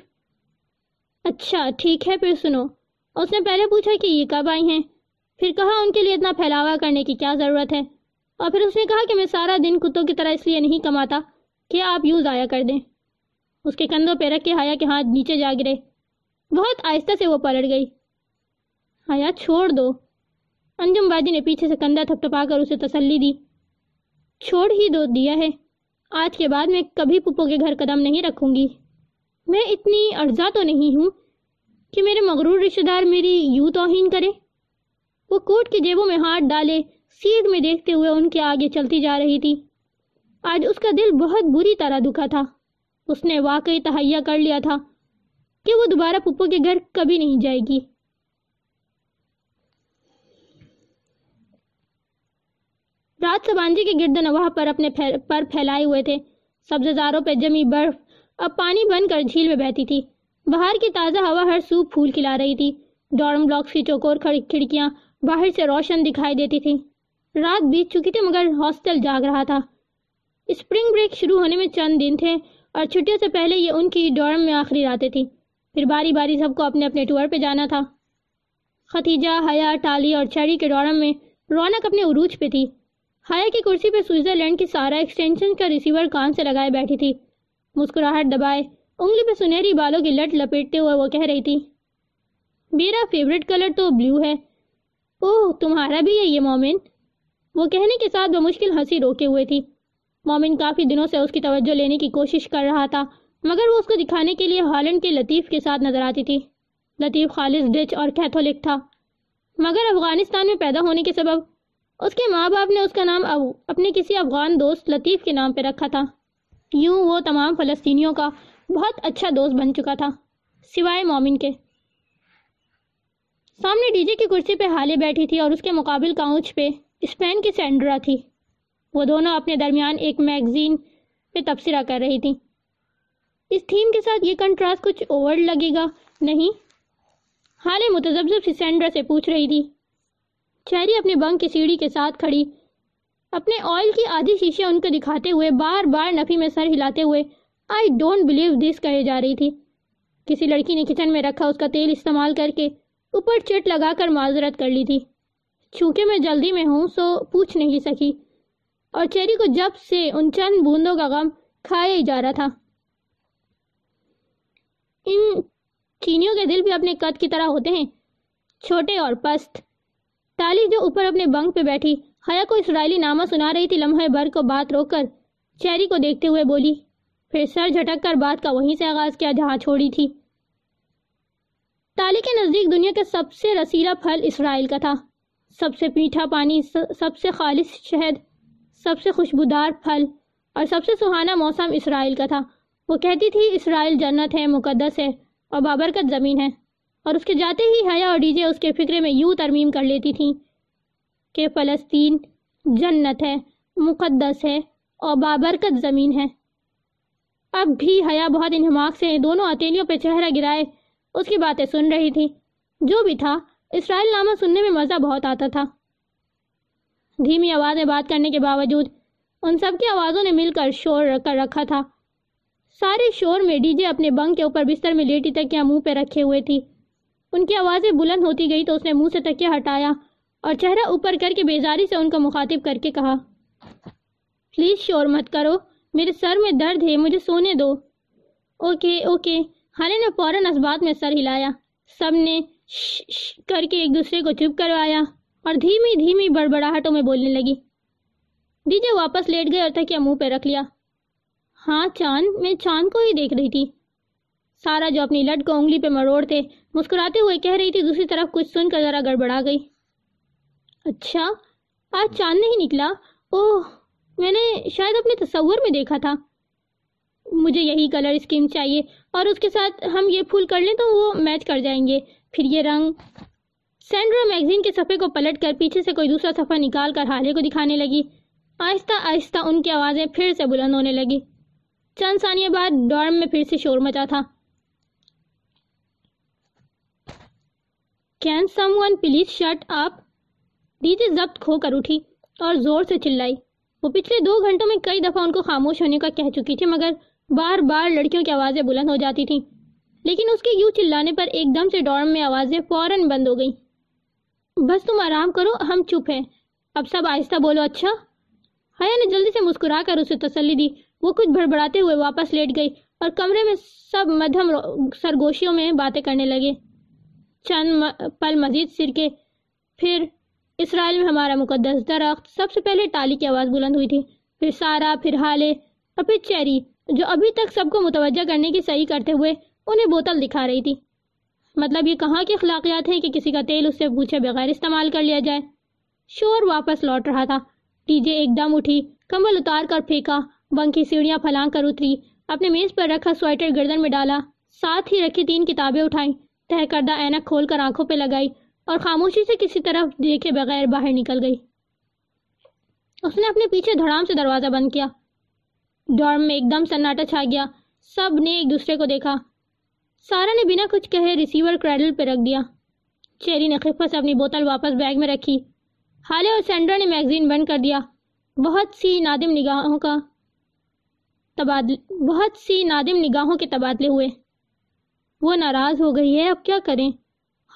اچھا ٹھیک ہے، پھر سنو۔ اس نے پہلے پوچھا کہ یہ کب آئی ہیں؟ پھر کہا، ان کے لیے اتنا پھیلاوا کرنے کی کیا ضرورت ہے؟ اور پھر اس نے کہا کہ میں سارا دن کتوں کی طرح اس لیے نہیں کماتا کہ آپ یوں ضائع کر دیں۔ اس کے کندھوں پہ رکھ کے ہایا کے ہاتھ نیچے جا گرے۔ بہت آہستہ سے وہ پلٹ گئی۔ ہایا چھوڑ دو۔ انجم بازی نے پیچھے سے کندھا تھپ تھپا کر اسے تسلی دی۔ چھوڑ ہی دو دیا ہے۔ آج کے بعد میں کبھی پپو کے گھر قدم نہیں رکھوں گی۔ میں اتنی ارزا تو نہیں ہوں کہ میرے مغرور رشتہ دار میری یوں توہین کرے۔ وہ کوٹ کی جیبوں میں ہاتھ ڈالے۔ سیدھ میں دیکھتے ہوئے ان کے آگے چلتی جا رہی تھی۔ آج اس کا دل بہت بری طرح دکھا تھا۔ اس نے واقعی تہیا کر لیا تھا کہ وہ دوبارہ پپو کے گھر کبھی نہیں جائے گی۔ رات سبانجی کے گرد نواح پر اپنے پر پھیلائے ہوئے تھے۔ سبز زاروں پہ جمی برف اب پانی بن کر جھیل میں بہتی تھی۔ باہر کی تازہ ہوا ہر سو پھول کھلا رہی تھی۔ ڈورم بلاکس کی چوکور کھڑکیاں باہر سے روشن دکھائی دیتی تھی رات بیت چکی تھی مگر ہاسٹل جاگ رہا تھا۔ اسپرنگ بریک شروع ہونے میں چند دن تھے اور چھٹیوں سے پہلے یہ ان کی ڈورم میں آخری راتیں تھی پھر باری باری سب کو اپنے اپنے ٹور پہ جانا تھا۔ ختیجہ، حیا، ٹالی اور چیری کے ڈورم میں رونق اپنے عروج پہ تھی۔ حیا کی کرسی پہ سوئٹزرلینڈ کی سارا ایکسٹینشن کا ریسیور کان سے لگائے بیٹھی تھی۔ مسکراہٹ دبائے، انگلی پہ سنہری بالوں کی لٹ لپیٹتے ہوئے وہ کہہ رہی تھی، میرا فیوریٹ کلر تو بلیو ہے۔ اوہ، تمہارا بھی ہے یہ مومن؟ وہ کہنے کے ساتھ بمشکل ہنسی روکے ہوئے تھی۔ مومن کافی دنوں سے اس کی توجہ لینے کی کوشش کر رہا تھا، مگر وہ اس کو دکھانے کے لیے ہالینڈ کے لطیف کے ساتھ نظر آتی تھی۔ لطیف خالص ڈچ اور کیتھولک تھا۔ مگر افغانستان میں پیدا ہونے کے سبب اس کے ماں باپ نے اس کا نام اپنے کسی افغان دوست لطیف کے نام پہ رکھا تھا۔ یوں وہ تمام فلسطینیوں کا بہت اچھا دوست بن چکا تھا، سوائے مومن کے۔ سامنے ڈی جے کی کرسی پہ حالے بیٹھی تھی اور اس کے مقابل کاؤنچ پہ اسپین کی سینڈرا تھی۔ وہ دونوں اپنے درمیان ایک میگزین پہ تبصرہ کر رہی تھی اس تھیم کے ساتھ یہ کنٹراسٹ کچھ اوور لگے گا۔ نہیں حالے متذبذب سی سینڈرا سے پوچھ رہی تھی۔ چہری اپنے بنک کی سیڑھی کے ساتھ کھڑی۔ اپنے آئل کی آدھی شیشے ان کو دکھاتے ہوئے بار بار نفی میں سر ہلاتے ہوئے آئی ڈونٹ بلیو دس کہے جا رہی تھی۔ کسی لڑکی نے کچن میں رکھا اس کا تیل استعمال کر کے اوپر چٹ لگا کر معذرت کر لی تھی۔ چونکہ میں جلدی میں ہوں، سو پوچھ نہیں سکی۔ اور چیری کو جب سے ان چند بوندوں کا غم کھایا ہی جا رہا تھا۔ ان چینیوں کے دل بھی اپنے قد کی طرح ہوتے ہیں۔ چھوٹے اور پست۔ تالی جو اوپر اپنے بنک پہ بیٹھی۔ حیا کو اسرائیلی نامہ سنا رہی تھی۔ لمحے بھر کو بات روک کر چیری کو دیکھتے ہوئے بولی۔ پھر سر جھٹک کر بات کا وہیں سے آغاز کیا جہاں چھوڑی تھی۔ تالی کے نزدیک دنیا کا سب سے رسیلہ پھل اسرائیل کا تھا۔ سب سے میٹھا پانی سب سے خالص شہد، سب سے خوشبودار پھل اور سب سے سہانا موسم اسرائیل کا تھا۔ وہ کہتی تھی، اسرائیل جنت ہے، مقدس ہے اور بابرکت زمین ہے اور اس کے جاتے ہی حیا اور ڈی جے اس کے فکرے میں یوں ترمیم کر لیتی تھیں کہ فلسطین جنت ہے، مقدس ہے اور بابرکت زمین ہے۔ اب بھی حیا بہت انہماک سے دونوں اتیلیوں پہ چہرہ گرائے، اس کی باتیں سن رہی تھی جو بھی تھا اسرائیل نامہ سننے میں مزہ بہت آتا تھا۔ دھیمی آواز میں بات کرنے کے باوجود ان سب کی آوازوں نے مل کر شور کر رکھا تھا۔ سارے شور میں ڈی جے اپنے بنک کے اوپر بستر میں لیٹی تکیا منہ پہ رکھے ہوئے تھی۔ ان کی آوازیں بلند ہوتی گئی تو اس نے منہ سے تکیا ہٹایا اور چہرہ اوپر کر کے بیزاری سے ان کو مخاطب کر کے کہا، پلیز شور مت کرو، میرے سر میں درد ہے، مجھے سونے دو۔ Okay okay. ہانے نے فوراً اسبات میں سر ہلایا۔ سب نے کر کے ایک دوسرے کو چپ کروایا اور دھیمی دھیمی بڑبڑاہٹوں میں بولنے لگی۔ ڈی واپس لیٹ گئے اور تکیا منہ پہ رکھ لیا۔ ہاں چاند، میں چاند کو ہی دیکھ رہی تھی۔ سارا جو اپنی لٹ کو انگلی پہ مروڑتے مسکراتے ہوئے کہہ رہی تھی دوسری طرف کچھ سن کر ذرا گڑبڑا گئی۔ اچھا آج چاند نہیں نکلا؟ اوہ، میں نے شاید اپنے تصور میں دیکھا تھا۔ مجھے یہی کلر اسکیم چاہیے اور اس کے ساتھ ہم یہ پھول کر لیں تو وہ میچ کر جائیں گے۔ پھر یہ رنگ سینڈرا میگزین کے صفحے کو پلٹ کر پیچھے سے کوئی دوسرا صفحہ نکال کر حالے کو دکھانے لگی۔ آہستہ آہستہ ان کی آوازیں پھر سے بلند ہونے لگی۔ چند ثانیہ بعد ڈارم میں پھر سے شور مچا تھا۔ Can someone please shut up DJ ضبط کھو کر اٹھی اور زور سے چلائی۔ وہ پچھلے دو گھنٹوں میں کئی دفعہ ان کو خاموش ہونے کا کہہ چکی تھی، مگر بار بار لڑکیوں کی آوازیں بلند ہو جاتی تھیں۔ لیکن اس کے یوں چلانے پر ایک دم سے ڈورم میں آوازیں فوراً بند ہو گئیں۔ بس تم آرام کرو، ہم چپ ہیں۔ اب سب آہستہ بولو اچھا؟ حیا نے جلدی سے مسکرا کر اسے تسلی دی۔ وہ کچھ بڑبڑاتے ہوئے واپس لیٹ گئی اور کمرے میں سب مدھم سرگوشیوں میں باتیں کرنے لگے۔ چند پل مزید سرکے۔ پھر اسرائیل میں ہمارا مقدس درخت۔ سب سے پہلے ٹالی کی آواز بلند ہوئی تھی۔ پھر سارا، پھر حالے اور پھر چیری، جو ابھی تک سب کو متوجہ کرنے کی صحیح کرتے ہوئے انہیں بوتل دکھا رہی تھی۔ مطلب یہ کہاں کی اخلاقیات ہیں کہ کسی کا تیل اس سے پوچھے بغیر استعمال کر لیا جائے۔ شور واپس لوٹ رہا تھا۔ ٹی جے ایک دم اٹھی، کمبل اتار کر پھینکا، بنکی سیڑھیاں پھلانگ کر اتری، اپنے میز پر رکھا سویٹر گردن میں ڈالا۔ ساتھ ہی رکھی تین کتابیں اٹھائیں۔ تہ کردہ اینک کھول کر آنکھوں پہ لگائی اور خاموشی سے کسی طرف دیکھے بغیر باہر نکل گئی۔ اس نے اپنے پیچھے دھڑام سے دروازہ بند کیا۔ ڈورم میں ایک دم سناٹا چھا گیا۔ سب نے ایک دوسرے کو دیکھا۔ سارا نے بنا کچھ کہے ریسیور کریڈل پہ رکھ دیا۔ چیری نے خفت سے اپنی بوتل واپس بیگ میں رکھی۔ حالے اور سینڈرا نے میگزین بند کر دیا۔ بہت سی نادم نگاہوں کا تبادل، بہت سی نادم نگاہوں کے تبادلے ہوئے۔ وہ ناراض ہو گئی ہے، اب کیا کریں؟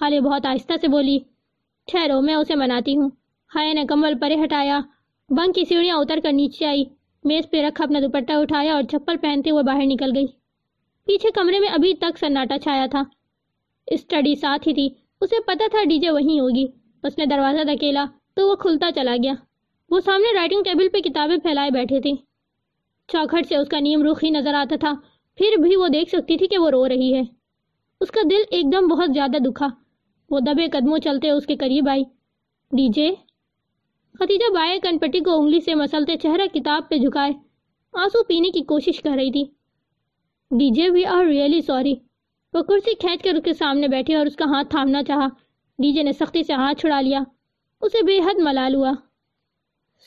حالے بہت آہستہ سے بولی، ٹھہرو، میں اسے مناتی ہوں۔ ہائے نے کمبل پرے ہٹایا۔ بنک کی سیڑھیاں اتر کر نیچے آئی۔ میز پہ رکھا اپنا دوپٹہ اٹھایا اور چپل پہنتے ہوئے باہر نکل گئی۔ پیچھے کمرے میں ابھی تک سناٹا چھایا تھا۔ اسٹڈی ساتھ ہی تھی۔ اسے پتا تھا ڈی جے وہیں ہوگی۔ اس نے دروازہ دکیلا تو وہ کھلتا چلا گیا۔ وہ سامنے رائٹنگ ٹیبل پہ کتابیں پھیلائے بیٹھے تھے۔ چوکھٹ سے اس کا نیم روخی نظر آتا تھا۔ پھر بھی وہ دیکھ سکتی تھی کہ وہ رو رہی ہے۔ اس کا دل ایک دم بہت زیادہ دکھا۔ وہ دبے قدموں چلتے اس کے قریب آئی۔ D J? ختیجہ بائے کنپٹی کو انگلی سے مسلتے چہرہ کتاب پہ جھکائے۔ آنسو پینے کی کوشش کر رہی تھی۔ D J we are really sorry. وہ کرسی کھینچ کر اس کے سامنے بیٹھی اور اس کا ہاتھ تھامنا چاہا۔ ڈی جے نے سختی سے ہاتھ چھڑا لیا۔ اسے بے حد ملال ہوا۔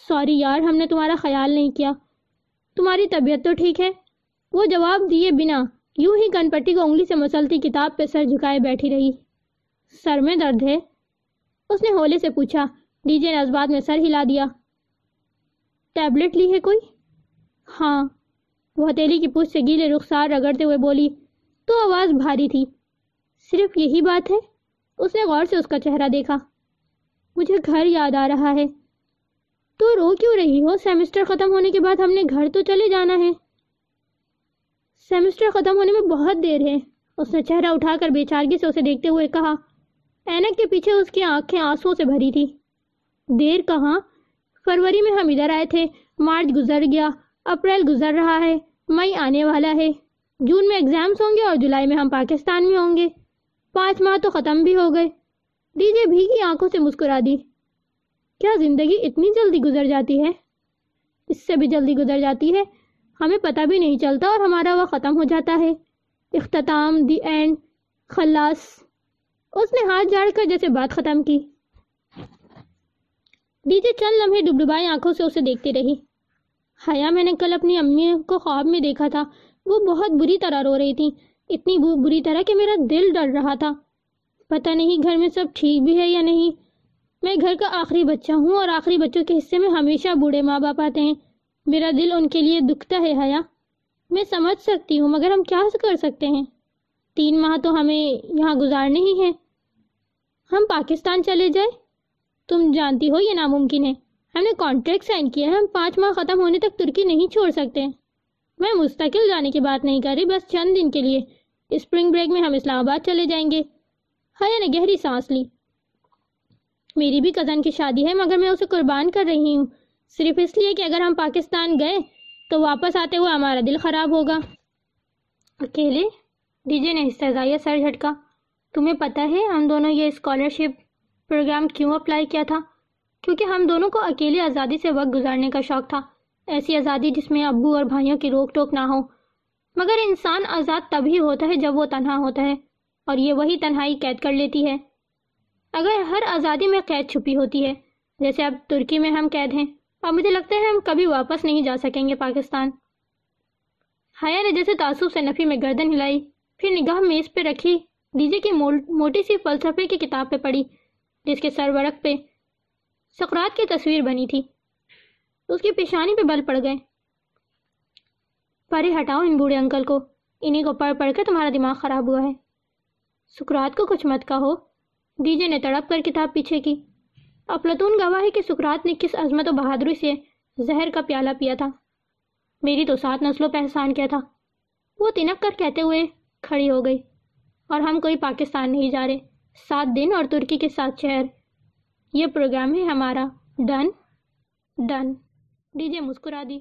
سوری یار، ہم نے تمہارا خیال نہیں کیا۔ تمہاری طبیعت تو ٹھیک ہے؟ وہ جواب دیے بنا یوں ہی کن پٹی کو انگلی سے مسلتی کتاب پہ سر جھکائے بیٹھی رہی۔ سر میں درد ہے؟ اس نے ہولے سے پوچھا۔ ڈی جے نے اس بات میں سر ہلا دیا۔ ٹیبلٹ لی ہے کوئی؟ ہاں۔ وہ ہتیلی کی پوچھ سے گیلے رخسار رگڑتے ہوئے بولی، تو آواز بھاری تھی۔ صرف یہی بات ہے؟ اس نے غور سے اس کا چہرہ دیکھا۔ مجھے گھر یاد آ رہا ہے۔ تو رو کیوں رہی ہو؟ سیمسٹر ختم ہونے کے بعد ہم نے گھر تو چلے جانا ہے۔ سیمسٹر ختم ہونے میں بہت دیر ہے۔ اس نے چہرہ اٹھا کر بے چارگی سے اسے دیکھتے ہوئے کہا، اینک کے پیچھے اس کی آنکھیں آنسو سے بھری تھی دیر کہاں؟ فروری میں ہم ادھر آئے تھے۔ مارچ گزر گیا۔ اپریل گزر رہا ہے، مئی آنے والا ہے۔ جون میں ایگزامس ہوں گے اور جولائی میں ہم پاکستان میں ہوں گے۔ پانچ ماہ تو ختم بھی ہو گئے۔ ڈی جے بھیگی آنکھوں سے مسکرا دی۔ کیا زندگی اتنی جلدی گزر جاتی ہے؟ اس سے بھی جلدی گزر جاتی ہے۔ ہمیں پتہ بھی نہیں چلتا اور ہمارا وہ ختم ہو جاتا ہے۔ اختتام، دی اینڈ، خلاص۔ اس نے ہاتھ جاڑ کر جیسے بات ختم کی۔ ڈی چند لمحے ڈبڈبائی آنکھوں سے اسے دیکھتی رہی۔ حیا، میں نے کل اپنی امی کو خواب میں دیکھا تھا۔ وہ بہت بری طرح رو رہی تھی۔ اتنی بری طرح کہ میرا دل ڈر رہا تھا۔ پتہ نہیں گھر میں سب ٹھیک بھی ہے یا نہیں۔ میں گھر کا آخری بچہ ہوں اور آخری بچوں کے حصے میں ہمیشہ بوڑھے ماں باپ آتے ہیں۔ میرا دل ان کے لیے دکھتا ہے، حیا۔ میں سمجھ سکتی ہوں، مگر ہم کیا کر سکتے ہیں؟ تین ماہ تو ہمیں یہاں گزارنے ہی ہیں ہم پاکستان چلے جائیں؟ تم جانتی ہو یہ ناممکن ہے۔ ہم نے کانٹریکٹ سائن کیا ہے، ہم پانچ ماہ ختم ہونے تک ترکی نہیں چھوڑ سکتے۔ میں مستقل جانے کی بات نہیں کر رہی، بس چند دن کے لیے۔ اسپرنگ بریک میں ہم اسلام آباد چلے جائیں گے۔ حیا نے گہری سانس لی۔ میری بھی کزن کی شادی ہے، مگر میں اسے قربان کر رہی ہوں۔ صرف اس لیے کہ اگر ہم پاکستان گئے تو واپس آتے ہوئے ہمارا دل خراب ہوگا۔ اکیلے؟ ڈی جے نے استضائیہ سر جھٹکا۔ تمہیں پتہ ہے، ہم دونوں یہ اسکالرشپ پروگرام کیوں اپلائی کیا تھا؟ کیونکہ ہم دونوں کو اکیلے آزادی سے وقت گزارنے کا شوق تھا، ایسی آزادی جس میں ابو اور بھائیوں کی روک ٹوک نہ ہو۔ مگر انسان آزاد تبھی ہوتا ہے جب وہ تنہا ہوتا ہے، اور یہ وہی تنہائی قید کر لیتی ہے۔ اگر ہر آزادی میں قید چھپی ہوتی ہے، جیسے اب ترکی میں ہم قید ہیں، اور مجھے لگتا ہے ہم کبھی واپس نہیں جا سکیں گے پاکستان۔ حیا نے جیسے تعصب سے نفی میں گردن ہلائی، پھر نگاہ میز پہ رکھی، ڈیجے کی موٹی سی فلسفے کی کتاب پہ پڑھی، جس کے سر ورق پہ سقرات کی تصویر بنی تھی۔ اس کی پیشانی پہ بل پڑ گئے۔ پرے ہٹاؤ ان بوڑھے انکل کو۔ انہیں کو پڑھ پڑھ کر تمہارا دماغ خراب ہوا ہے۔ سکرات کو کچھ مت کہو۔ ڈی جے نے تڑپ کر کتاب پیچھے کی۔ اپلتون گواہ ہے کہ سکرات نے کس عظمت و بہادری سے زہر کا پیالہ پیا تھا۔ میری تو سات نسلوں پہ احسان کیا تھا۔ وہ تنک کر کہتے ہوئے کھڑی ہو گئی۔ اور ہم کوئی پاکستان نہیں جا رہے۔ سات دن اور ترکی کے ساتھ شہر۔ یہ پروگرام ہے ہمارا. ڈن. ڈن. ڈی جے مسکرا دی.